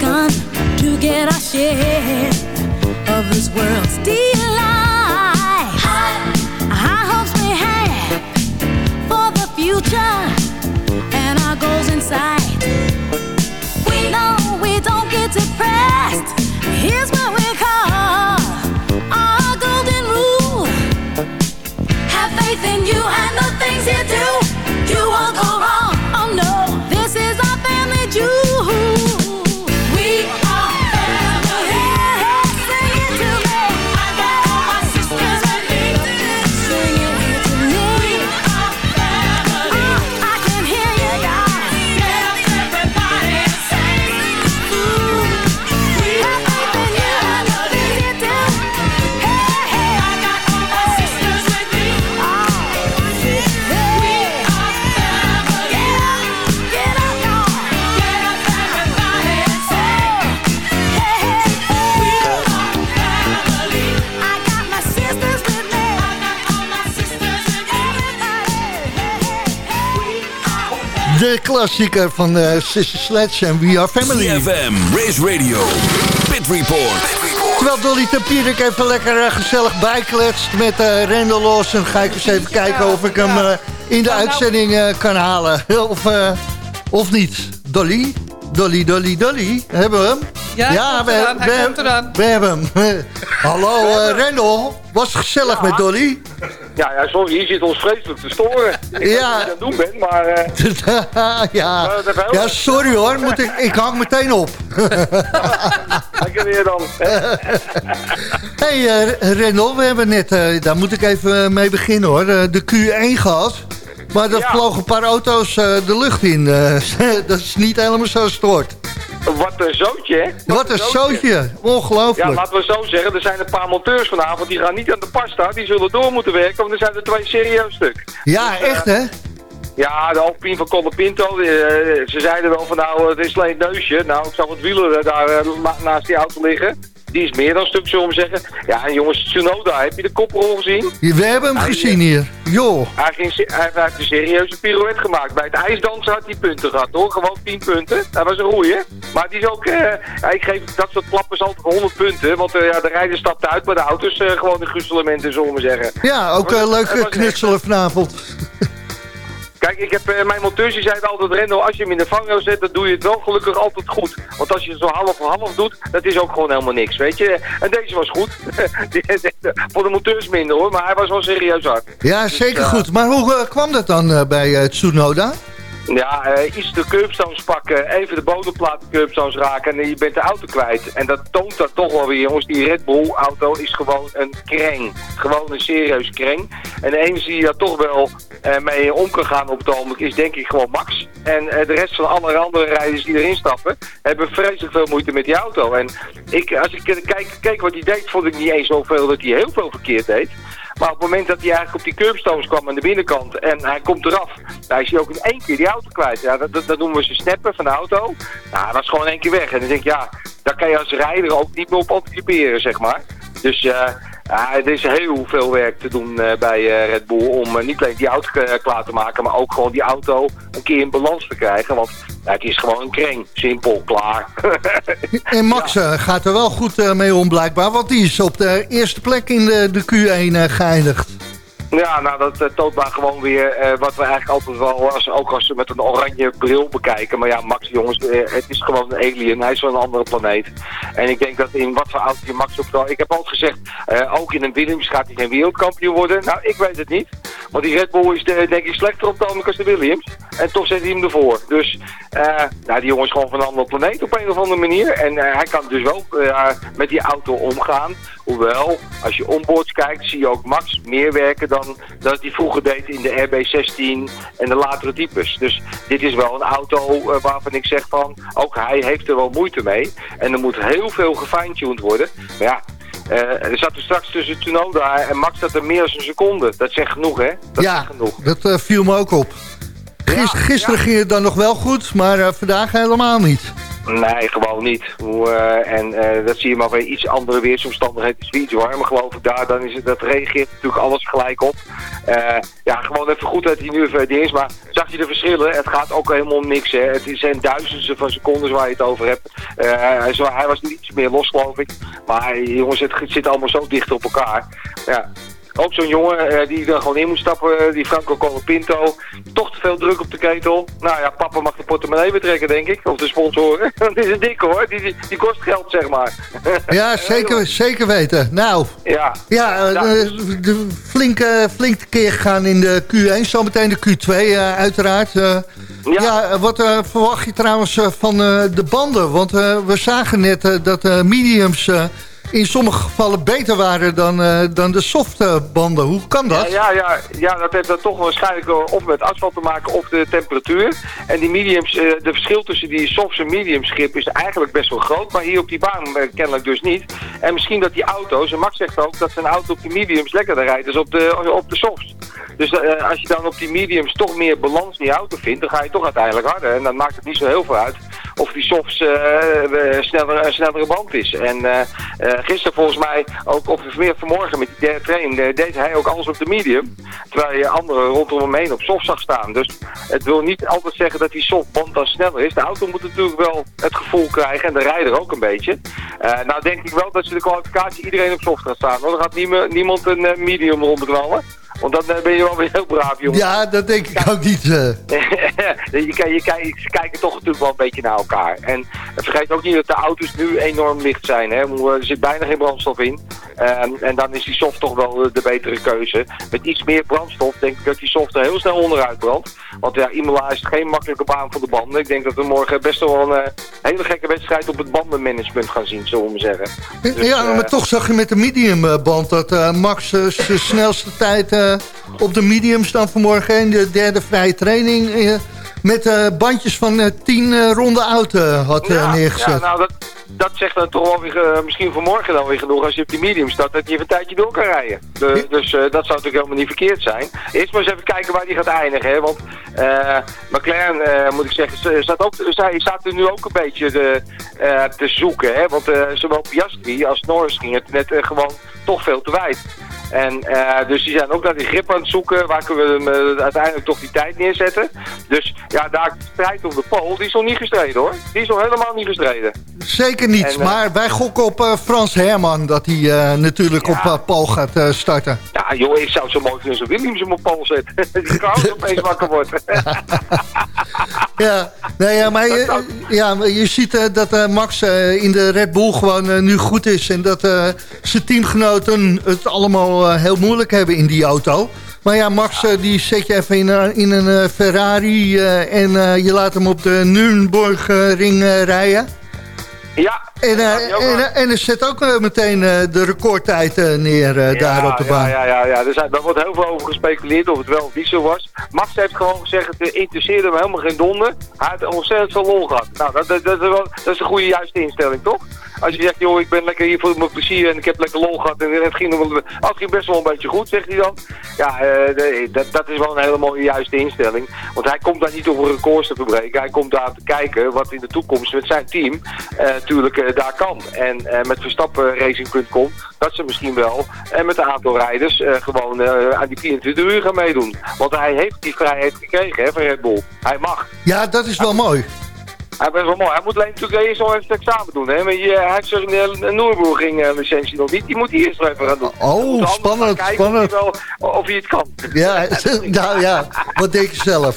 gone klassieker van uh, Sister Sledge en We Are Family. CFM, Race Radio, Pit Report. Terwijl Dolly Tempierik even lekker eh, gezellig bijkletst met uh, Randall Lawson... ga ik eens even kijken of ik hem eh, in de uitzending eh, kan halen. *laughs* of, eh, of niet. Dolly? Dolly, Dolly, Dolly. Hebben we hem? Ja, hij komt eraan, hij we, eraan. we hebben hem. *laughs* Hallo uh, Randall, was gezellig met Dolly? Ja, ja, sorry, hier zit ons vreselijk te storen. Ik weet Ja. niet wat je aan het doen bent, maar... eh, *laughs* ja. heel- ja, sorry hoor, moet ik, ik hang meteen op. *laughs* lekker weer dan. *laughs* hey, eh Rendel, we hebben net, eh, daar moet ik even mee beginnen hoor, eh, de Q1 gehad. Maar dat Ja. vlogen een paar auto's eh, de lucht in. eh, dat is niet helemaal zo stoort. Wat een zootje, hè? Wat een zootje, ongelooflijk. Ja, laten we zo zeggen, er zijn een paar monteurs vanavond die gaan niet aan de pasta. Die zullen door moeten werken, want er zijn er twee serieus stuk. Ja, echt hè? Ja, de Alpine van Colde Pinto, eh, ze zeiden wel van nou, het is alleen neusje. Nou, ik zag het wielen daar eh, na- naast die auto liggen. Die is meer dan stuk, zullen we zeggen. Ja, en jongens, Tsunoda, heb je de koprol gezien? We hebben hem gezien hier. Joh. Hij, ging, hij heeft een serieuze pirouette gemaakt. Bij het ijsdansen had hij punten gehad hoor. Gewoon 10 punten. Dat was een roeien. Maar die is ook... eh, ik geef dat soort klappers altijd 100 punten. Want eh, ja, de rijder stapt uit, maar de auto's eh, gewoon de gruzelementen, zullen we zeggen. Ja, ook was- eh, leuk eh, knutselen vanavond. Kijk, ik heb, eh, mijn monteurs die zeiden altijd, Rendo, als je hem in de vangrail zet, dan doe je het wel gelukkig altijd goed. Want als je het zo half voor half doet, dat is ook gewoon helemaal niks, weet je. En deze was goed. *laughs* Die- Voor de monteurs minder hoor, maar hij was wel serieus hard. Ja, Dus, zeker eh, goed. Maar hoe eh, kwam dat dan eh, bij eh, Tsunoda? Ja, eh, iets de curbstones pakken, even de bodemplaat curbstones raken en je bent de auto kwijt. En dat toont dat toch wel weer, jongens. Die Red Bull auto is gewoon een kreng. Gewoon een serieus kreng. En de enige die daar toch wel eh, mee om kan gaan op het ogenblik is denk ik gewoon Max. En eh, de rest van alle andere rijders die erin stappen, hebben vreselijk veel moeite met die auto. En ik, als ik kijk, keek wat hij deed, vond ik niet eens zoveel dat hij heel veel verkeerd deed. Maar op het moment dat hij eigenlijk op die curbstones kwam aan de binnenkant en hij komt eraf, dan is hij ook in één keer die auto kwijt. Ja, dat, dat, dat noemen we ze snappen van de auto. Nou, hij was gewoon één keer weg. En dan denk ik, ja, daar kan je als rijder ook niet meer op anticiperen, zeg maar. Dus eh ja, er is heel veel werk te doen eh, bij eh, Red Bull om eh, niet alleen die auto klaar te maken, maar ook gewoon die auto een keer in balans te krijgen. Want het is gewoon een kreng. Simpel, klaar. *laughs* En Max gaat er wel goed mee om blijkbaar, want die is op de eerste plek in de, de Q1 eh, geëindigd. Ja, nou dat uh, toont maar gewoon weer uh, wat we eigenlijk altijd wel, als, ook als we met een oranje bril bekijken. Maar ja, Max jongens, uh, het is gewoon een alien. Hij is van een andere planeet. En ik denk dat in wat voor auto Max ook wel... Ik heb altijd gezegd, ook in een Williams gaat hij geen wereldkampioen worden. Nou, ik weet het niet. Want die Red Bull is de, denk ik slechter op dan als de Williams. En toch zet hij hem ervoor. Dus nou, die jongen is gewoon van een andere planeet op een of andere manier. En hij kan dus wel met die auto omgaan. Hoewel, als je onboards kijkt, zie je ook Max meer werken dan dat hij vroeger deed in de RB16 en de latere types. Dus dit is wel een auto uh, waarvan ik zeg van, ook hij heeft er wel moeite mee. En er moet heel veel gefine-tuned worden. Maar ja, uh, er zat er straks tussen Tsunoda en Max dat er meer dan een seconde. Dat zegt genoeg, hè? Dat ja, genoeg. dat uh, viel me ook op. Ja, gisteren ja. ging het dan nog wel goed, maar uh, vandaag helemaal niet. Nee, gewoon niet. Uh, en uh, dat zie je maar bij iets andere weersomstandigheden. Het is iets warmer geloof ik daar. Dan is het, dat reageert natuurlijk alles gelijk op. Uh, ja, gewoon even goed dat hij nu even is. Maar zag je de verschillen? Het gaat ook helemaal om niks. Hè. Het zijn duizenden van seconden waar je het over hebt. Hij, hij, was iets meer los geloof ik. Maar jongens, het zit allemaal zo dicht op elkaar. Ja, ook zo'n jongen uh, die er gewoon in moet stappen, uh, die Franco Colapinto. Toch te veel druk op de ketel. Nou ja, papa mag de portemonnee betrekken, denk ik. Of de sponsoren. *laughs* Dat is een dikke hoor, die, die, die, kost geld, zeg maar. *laughs* ja, zeker, zeker weten. Nou, ja, ja, uh, de, de flink, flink keer gegaan in de Q1. Zometeen de Q2 uiteraard. Ja. ja. wat verwacht je trouwens van de banden? Want we zagen net dat mediums in sommige gevallen beter waren dan, uh, dan de softbanden. Hoe kan dat? Ja, ja, ja, ja, dat heeft dan toch waarschijnlijk of met asfalt te maken of de temperatuur. En die mediums, uh, de verschil tussen die softs en mediums grip is eigenlijk best wel groot. Maar hier op die baan uh, kennelijk dus niet. En misschien dat die auto's, en Max zegt ook dat zijn auto op die mediums lekkerder rijdt dan op de, op de softs. Dus als je dan op die mediums toch meer balans in die auto vindt, dan ga je toch uiteindelijk harder. En dan maakt het niet zo heel veel uit of die softs sneller, een snellere band is. En gisteren volgens mij, ook of meer vanmorgen met die derde training, deed hij ook alles op de medium. Terwijl je anderen rondom hem heen op soft zag staan. Dus het wil niet altijd zeggen dat die softband dan sneller is. De auto moet natuurlijk wel het gevoel krijgen en de rijder ook een beetje. Nou denk ik wel dat ze de kwalificatie iedereen op soft gaat staan. Want dan gaat niemand, een medium rondknallen. Want dan ben je wel weer heel braaf, jongen. Ja, dat denk ik ook niet. Uh. *laughs* je, je, je, ze kijken toch natuurlijk wel een beetje naar elkaar. En vergeet ook niet dat de auto's nu enorm licht zijn. Hè. Er zit bijna geen brandstof in. Um, en dan is die soft toch wel de betere keuze. Met iets meer brandstof denk ik dat die soft er heel snel onderuit brandt. Want ja, Imola is geen makkelijke baan voor de banden. Ik denk dat we morgen best wel een uh, hele gekke wedstrijd op het bandenmanagement gaan zien, zullen we maar zeggen. Dus, ja, maar uh, toch zag je met de mediumband dat Max zijn snelste tijd op de mediums dan vanmorgen in de derde vrije training met uh, bandjes van 10 uh, ronden oud had ja, neergezet. Ja, nou, dat, dat zegt dan toch wel weer, misschien vanmorgen dan weer genoeg als je op die medium staat, dat je even een tijdje door kan rijden. De, dus dat zou natuurlijk helemaal niet verkeerd zijn. Eerst maar eens even kijken waar die gaat eindigen, hè, want McLaren, moet ik zeggen, staat, ook, staat er nu ook een beetje de, te zoeken, hè, want zowel Piastri als Norris ging het net gewoon toch veel te wijd. En uh, dus die zijn ook naar die grip aan het zoeken. Waar kunnen we hem uh, uiteindelijk toch die tijd neerzetten. Dus ja, daar strijd op de pol. Die is nog niet gestreden hoor. Die is nog helemaal niet gestreden. Zeker niet. En, uh, maar wij gokken op Frans Herman. Dat hij natuurlijk ja. op Paul gaat starten. Ja joh, ik zou zo mooi vinden als Williams hem op Paul zetten. *laughs* die kan ook opeens wakker worden. *laughs* ja, nee, ja, maar je, ja, je ziet dat Max in de Red Bull gewoon nu goed is. En dat zijn teamgenoten het allemaal heel moeilijk hebben in die auto. Maar ja, Max die zet je even in, in een Ferrari en je laat hem op de Nürnbergring rijden. Ja. En, uh, en, en er zet ook uh, meteen de recordtijd neer ja, daar op de baan. Ja, ja, ja. Er, zijn, er wordt heel veel over gespeculeerd of het wel of niet zo was. Max heeft gewoon gezegd, het interesseerde me helemaal geen donder. Hij heeft ontzettend veel lol gehad. Nou, dat, dat, dat, dat is een goede juiste instelling, toch? Als je zegt, joh, ik ben lekker hier voor mijn plezier en ik heb lekker lol gehad en het ging, het ging best wel een beetje goed, zegt hij dan. Ja, uh, dat, dat is wel een hele mooie juiste instelling. Want hij komt daar niet om records te verbreken. Hij komt daar te kijken wat in de toekomst met zijn team natuurlijk uh, daar kan. En met verstappenracing.com, dat ze misschien wel, en met een aantal rijders gewoon aan die 24 uur gaan meedoen. Want hij heeft die vrijheid gekregen hè, van Red Bull. Hij mag. Ja, dat is wel mooi. Hij is wel mooi. Hij moet alleen natuurlijk eerst nog even het examen doen. Hè? Maar je, hij heeft zijn uh, Noerburging uh, licentie nog niet. Die moet hij eerst even gaan doen. Oh, spannend, kijken spannend. Of hij, wel, of hij het kan. Ja, *laughs* nou ja, wat denk je zelf?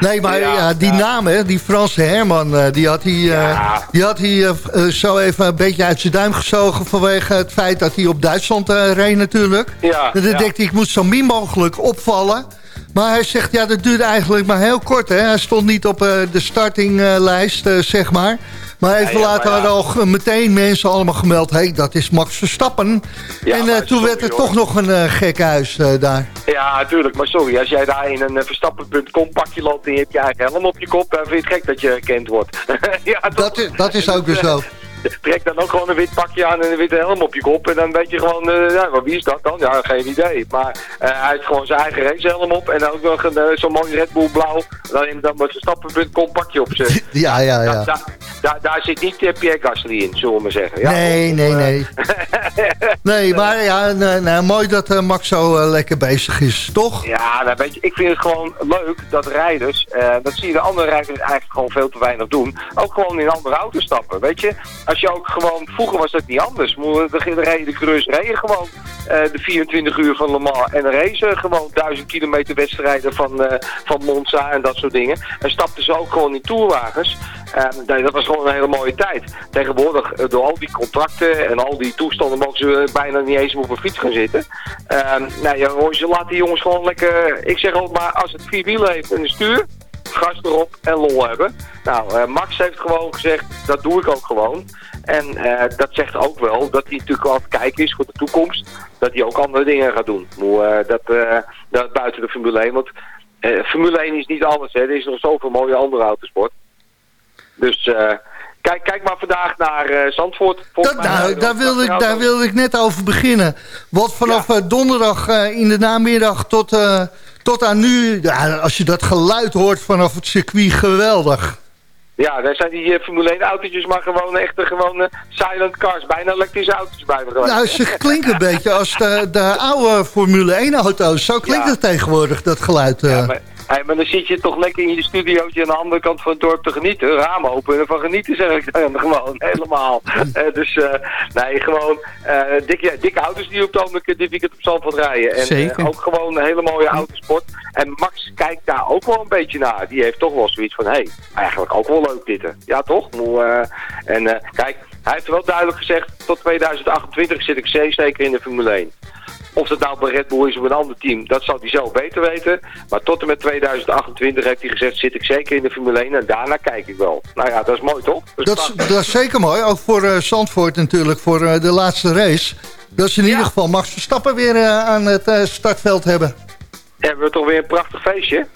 Nee, maar ja, Ja, die ja. naam, hè, die Franse Herman, eh, die had hij, eh, Ja. die had hij eh, eh, zo even een beetje uit zijn duim gezogen... vanwege het feit dat hij op Duitsland eh, reed natuurlijk. Ja, en dan denkt hij, ik moet zo min mogelijk opvallen. Maar hij zegt, ja, dat duurde eigenlijk maar heel kort. Hè. Hij stond niet op eh, de startinglijst, eh, zeg maar. Maar even Ja, ja, later maar ja. al meteen mensen allemaal gemeld... hé, hey, dat is Max Verstappen. En eh, toen werd er hoor. toch nog een gek huis daar. Ja, natuurlijk. Maar sorry, als jij daar in een verstappen.com pakje loopt en je hebt je eigen helm op je kop, dan vind je het gek dat je herkend wordt. *laughs* Dat is, dat is ook weer zo. Trek dan ook gewoon een wit pakje aan en een witte helm op je kop. En dan weet je gewoon, eh, ja, wie is dat dan? Ja, geen idee. Maar eh, hij heeft gewoon zijn eigen racehelm op. En dan ook nog een, eh, zo'n mooi Red Bull blauw. Dan dan met verstappen.com pakje op zijn. *laughs* Ja, ja, ja. Daar, daar zit niet eh, Pierre Gasly in, zullen we maar zeggen. Ja, nee, of, nee, nee. *laughs* Nee, maar ja, nou, mooi dat eh, Max zo eh, lekker bezig is, toch? Ja, nou, weet je, ik vind het gewoon leuk dat rijders, dat zie je de andere rijders eigenlijk gewoon veel te weinig doen, ook gewoon in andere auto's stappen, weet je. Als je ook gewoon, vroeger was dat niet anders, de, de, reden de reden gewoon de 24 uur van Le Mans en racen gewoon 1000 kilometer wedstrijden van, van Monza en dat soort dingen. En stapten ze ook gewoon in tourwagens. Eh, nee, dat was gewoon een hele mooie tijd. Tegenwoordig, eh, door al die contracten en al die toestanden, mogen ze eh, bijna niet eens op een fiets gaan zitten. Ehm nou ja, laten die jongens gewoon lekker... Ik zeg ook maar, als het vier wielen heeft en een stuur, gas erop en lol hebben. Nou, eh, Max heeft gewoon gezegd, dat doe ik ook gewoon. En dat zegt ook wel dat hij natuurlijk wel aan kijken is voor de toekomst. Dat hij ook andere dingen gaat doen. Maar, eh, dat, dat buiten de Formule 1. Want Formule 1 is niet alles. Hè. Er is nog zoveel mooie andere autosport. Dus eh, kijk, kijk maar vandaag naar eh, Zandvoort. Dat, mij nou, daar, wilde ik, daar wilde ik net over beginnen. Want vanaf eh, donderdag in de namiddag tot, tot aan nu... Ja, als je dat geluid hoort vanaf het circuit, geweldig. Ja, daar zijn die Formule 1 autootjes maar gewoon echt gewoon eh, silent cars. Bijna elektrische auto's bij me. Nou, ze klinken een beetje als de, de oude Formule 1-auto's. Zo klinkt Ja. het tegenwoordig, dat geluid. Ja, maar, hey, maar dan zit je toch lekker in je studiootje aan de andere kant van het dorp te genieten. Ramen open en ervan genieten zeg ik dan gewoon. *laughs* Helemaal. Eh, dus eh, nee, gewoon eh, dikke, dikke auto's die op het ogenblik dit weekend op Zandvoort rijden. En Zeker. ook gewoon een hele mooie autosport. En Max kijkt daar ook wel een beetje naar. Die heeft toch wel zoiets van, hé, hey, eigenlijk ook wel leuk dit. hè. Ja toch? En kijk, hij heeft wel duidelijk gezegd, tot 2028 zit ik zeer zeker in de Formule 1. Of dat nou bij Red Bull is of een ander team, dat zal hij zelf beter weten. Maar tot en met 2028 heeft hij gezegd, zit ik zeker in de Formule 1 en daarna kijk ik wel. Nou ja, dat is mooi toch? Dat is, dat is zeker mooi, ook voor eh, Zandvoort natuurlijk, voor eh, de laatste race. Dat ze in Ja. ieder geval Max Verstappen weer eh, aan het startveld hebben. hebben we toch weer een prachtig feestje.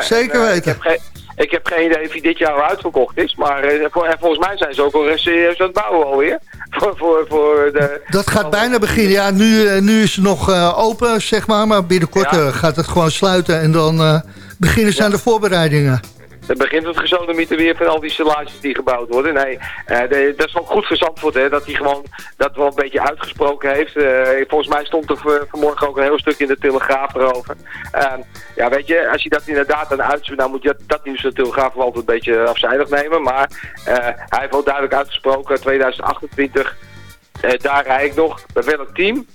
Zeker en, weten. Ik heb, ik heb geen idee of hij dit jaar al uitverkocht is. Maar eh, voor, en volgens mij zijn ze ook al serieus aan het bouwen alweer. *laughs* voor, voor, voor de, Dat gaat bijna beginnen. Ja, nu, eh, nu is het nog eh, open, zeg maar. Maar binnenkort Ja. gaat het gewoon sluiten. En dan beginnen ze aan de voorbereidingen. Dan begint het gezodemieter weer van al die stellages die gebouwd worden. Nee, eh, dat is wel goed voor Zandvoort, hè, dat hij gewoon dat wel een beetje uitgesproken heeft. Eh, volgens mij stond er vanmorgen ook een heel stuk in de Telegraaf erover. Ehm, ja, weet je, als je dat inderdaad dan uitzoekt, dan moet je dat, nieuws van de Telegraaf wel een beetje afzijdig nemen. Maar eh, hij heeft wel duidelijk uitgesproken, 2028, eh, daar rijd ik nog. Bij welk team?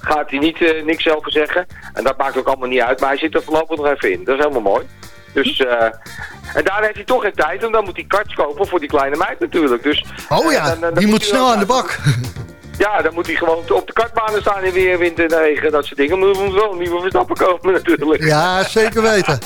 Gaat hij niet niks over zeggen. En dat maakt ook allemaal niet uit, maar hij zit er voorlopig nog even in. Dat is helemaal mooi. Dus, en daar heeft hij toch geen tijd, en dan moet hij karts kopen voor die kleine meid natuurlijk. Dus, Oh eh, ja, dan- dan die moet snel aan de tijd- bak. Ja, dan moet hij gewoon op de kartbanen staan in weer, wind en regen, dat soort dingen. Maar er moet wel een nieuwe verstappen komen natuurlijk. Ja, zeker weten.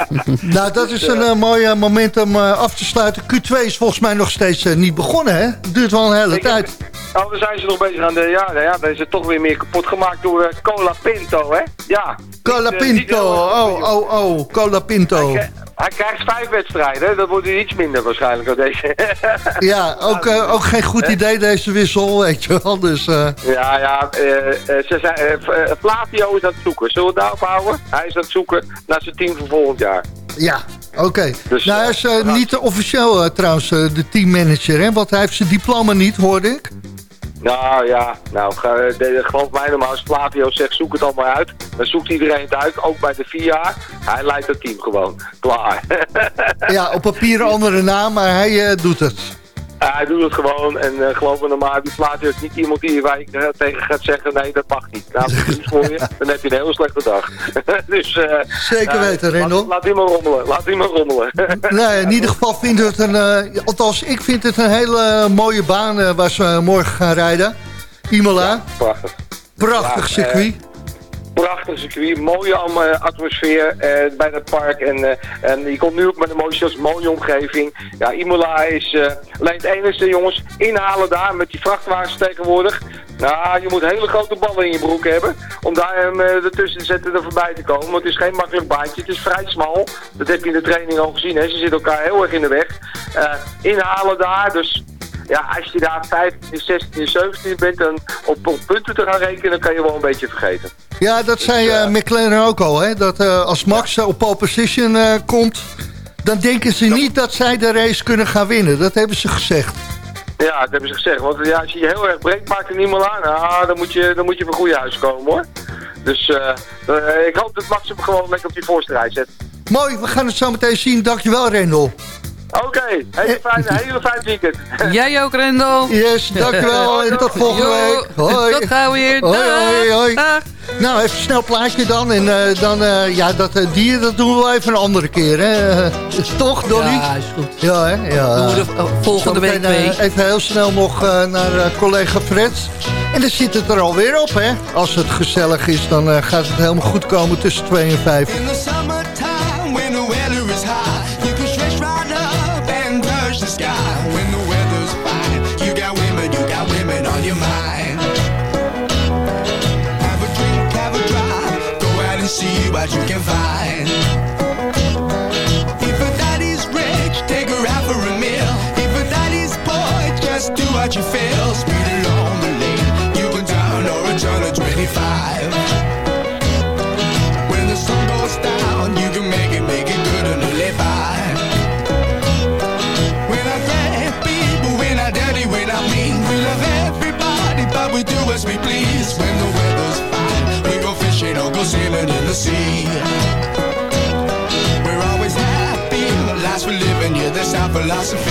*laughs* nou, dat is een eh, mooi eh, moment om eh, af te sluiten. Q2 is volgens mij nog steeds eh, niet begonnen, hè? Het duurt wel een hele Ik heb- tijd. Oh, dan zijn ze nog bezig aan de... Ja, nou ja dan is het toch weer meer kapot gemaakt door eh, Cola Pinto, hè? Ja. Cola eh, Pinto, oh, oh, oh, Cola Pinto. Hij krijgt vijf wedstrijden, dat wordt iets minder waarschijnlijk dan deze. *laughs* Ja, ook, eh, ook geen goed idee deze wissel, weet je wel. Dus, eh, Ja, ja, eh, ze zijn, Flavio is aan het zoeken. Zullen we het daarop houden? Hij is aan het zoeken naar zijn team voor volgend jaar. ja, oké. Dus, nou, hij is niet officieel trouwens de teammanager, hè? Want hij heeft zijn diploma niet, hoorde ik. Nou ja, nou, ga- de- geloof mij maar, als Flavio zegt zoek het allemaal uit, dan zoekt iedereen het uit, ook bij de vier jaar. Hij leidt het team gewoon. Klaar. *laughs* Ja, op papier een andere naam, maar hij eh, doet het. Ja, hij doet het gewoon en eh, geloof me nou maar, die Flavio is niet iemand die waar je eh, tegen gaat zeggen, nee dat mag niet. Nou, voor je, *laughs* dan heb je een hele slechte dag. *laughs* dus, eh, Zeker weten, Rendel. Laat, laat die maar rommelen, laat die maar rommelen. *laughs* Nee, in ieder geval vind het een... eh, althans, ik vind het een hele mooie baan eh, waar ze morgen gaan rijden. Imola. Prachtig. Prachtig Ja, circuit. Prachtig circuit, mooie allemaal atmosfeer eh, bij het park. En, eh, en je komt nu ook met een mooie mooie omgeving. Ja, Imola is eh, alleen het enige, jongens, inhalen daar met die vrachtwagens tegenwoordig. Nou, je moet hele grote ballen in je broek hebben om daar hem eh, ertussen te zetten en er voorbij te komen. Want het is geen makkelijk baantje, het is vrij smal. Dat heb je in de training al gezien, hè. ze zitten elkaar heel erg in de weg. Eh, inhalen daar, dus ja, als je daar 15, 16, 17 bent, dan op, op punten te gaan rekenen, dan kan je wel een beetje vergeten. Ja, dat zei eh, McLaren ook al. Hè? Dat eh, als Max eh, op pole position eh, komt... dan denken ze niet dat zij de race kunnen gaan winnen. Dat hebben ze gezegd. Ja, dat hebben ze gezegd. Want ja, als je je heel erg breed maakt in iemand aan, nou, dan moet je, dan moet je van goede huis komen hoor. Dus eh, eh, ik hoop dat Max hem gewoon lekker op die voorste rij zet. Mooi, we gaan het zo meteen zien. Dankjewel, Rendel. Oké, hele fijn, hele fijn weekend. *laughs* Jij ook, Rendel. Yes, dankjewel. *laughs* En tot volgende week. Hoi. Tot gauw weer. Hoi, hoi, hoi. Dag. Nou, even een snel plaatje dan. En eh, dan, eh, ja, dat eh, dier, dat doen we wel even een andere keer, hè? Eh, toch, Dolly? Ja, is goed. Ja, hè? Ja. Doen we de eh, volgende week Zometeen, eh, mee. even heel snel nog eh, naar eh, collega Freds. En dan zit het er alweer op, hè? Als het gezellig is, dan eh, gaat het helemaal goed komen tussen 2 en 5. Philosophy.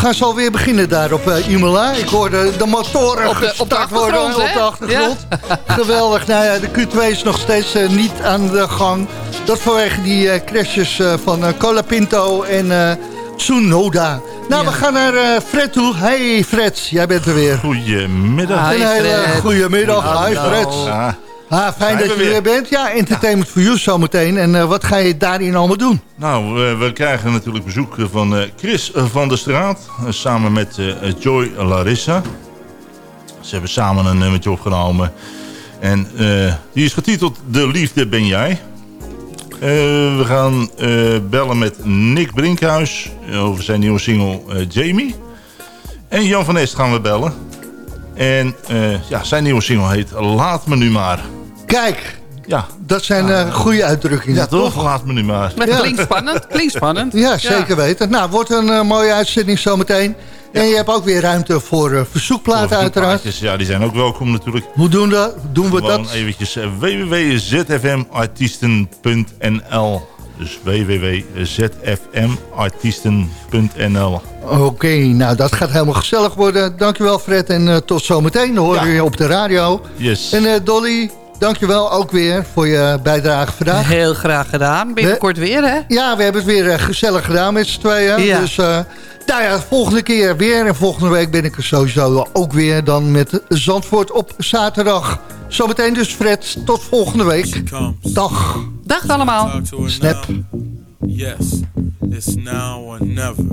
Gaan ze alweer beginnen daar op uh, Imola? Ik hoorde de motoren Op de- op de gestart worden achtergrond, op de achtergrond. *laughs* Geweldig. Nou ja, de Q2 is nog steeds eh, niet aan de gang. Dat vanwege die eh, crashes eh, van Colapinto en eh, Tsunoda. Nou, we gaan naar eh, Fred toe. Hey Fred, jij bent er weer. Goedemiddag. Een hele goede middag. Hi Fred. Ah, fijn dat we je er weer. bent. Ja, Entertainment for You zometeen. En eh, wat ga je daarin allemaal doen? nou, eh, we krijgen natuurlijk bezoek van eh, Chris van der Straat. eh, samen met eh, Joy Larissa. Ze hebben samen een nummertje opgenomen. En eh, die is getiteld De Liefde Ben Jij. Eh, we gaan eh, bellen met Nick Brinkhuis over zijn nieuwe single eh, Jamie. En Jan van Est gaan we bellen. En eh, ja, zijn nieuwe single heet Laat me nu maar. Kijk, ja. dat zijn eh, goede uitdrukkingen. Ja, toch? laat me nu maar. maar ja. Klinkt spannend, klinkt spannend. Ja, zeker weten. Nou, wordt een eh, mooie uitzending zometeen. En je hebt ook weer ruimte voor eh, verzoekplaten uiteraard. Ja, die zijn ook welkom natuurlijk. Hoe doen, dat? doen we dat? Gewoon eventjes www.zfmartiesten.nl dus www.zfmartiesten.nl Oké, nou dat gaat helemaal gezellig worden. Dankjewel Fred en tot zometeen. Dan horen we je op de radio. Yes. En Dolly, dankjewel ook weer voor je bijdrage vandaag. Heel graag gedaan. Binnenkort weer, hè? Ja, we hebben het weer eh, gezellig gedaan met z'n tweeën. Dus uh, nou ja, volgende keer weer. En volgende week ben ik er sowieso ook weer. Dan met Zandvoort op zaterdag. Zometeen dus, Fred. Tot volgende week. Dag. Dag allemaal. Snap. Yes, it's now or never.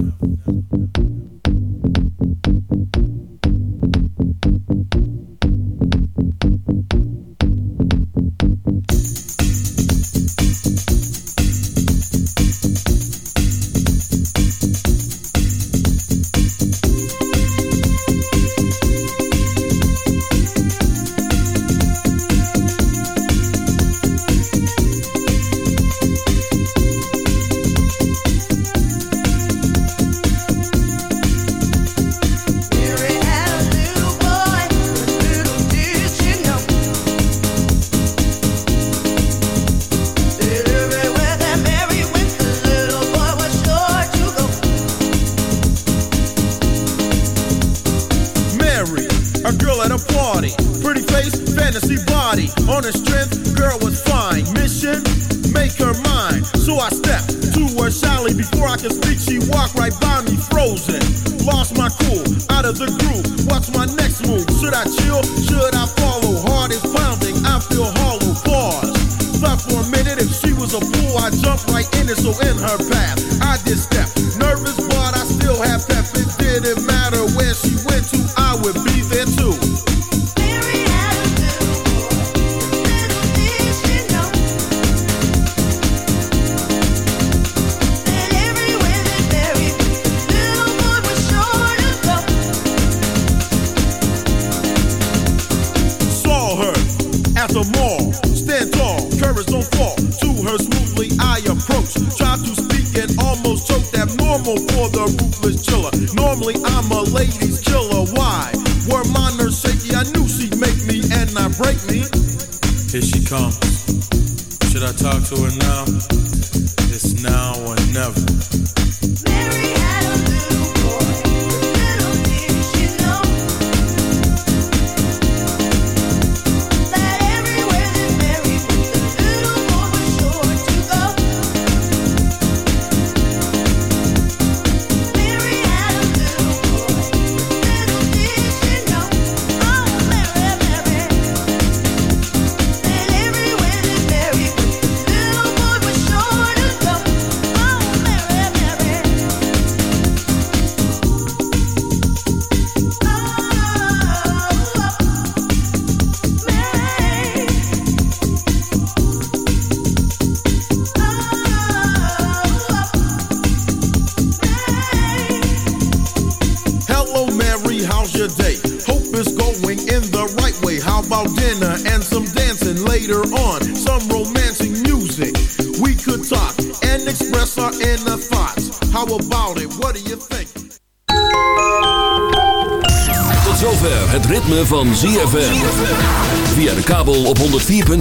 a ruthless chiller. Normally, I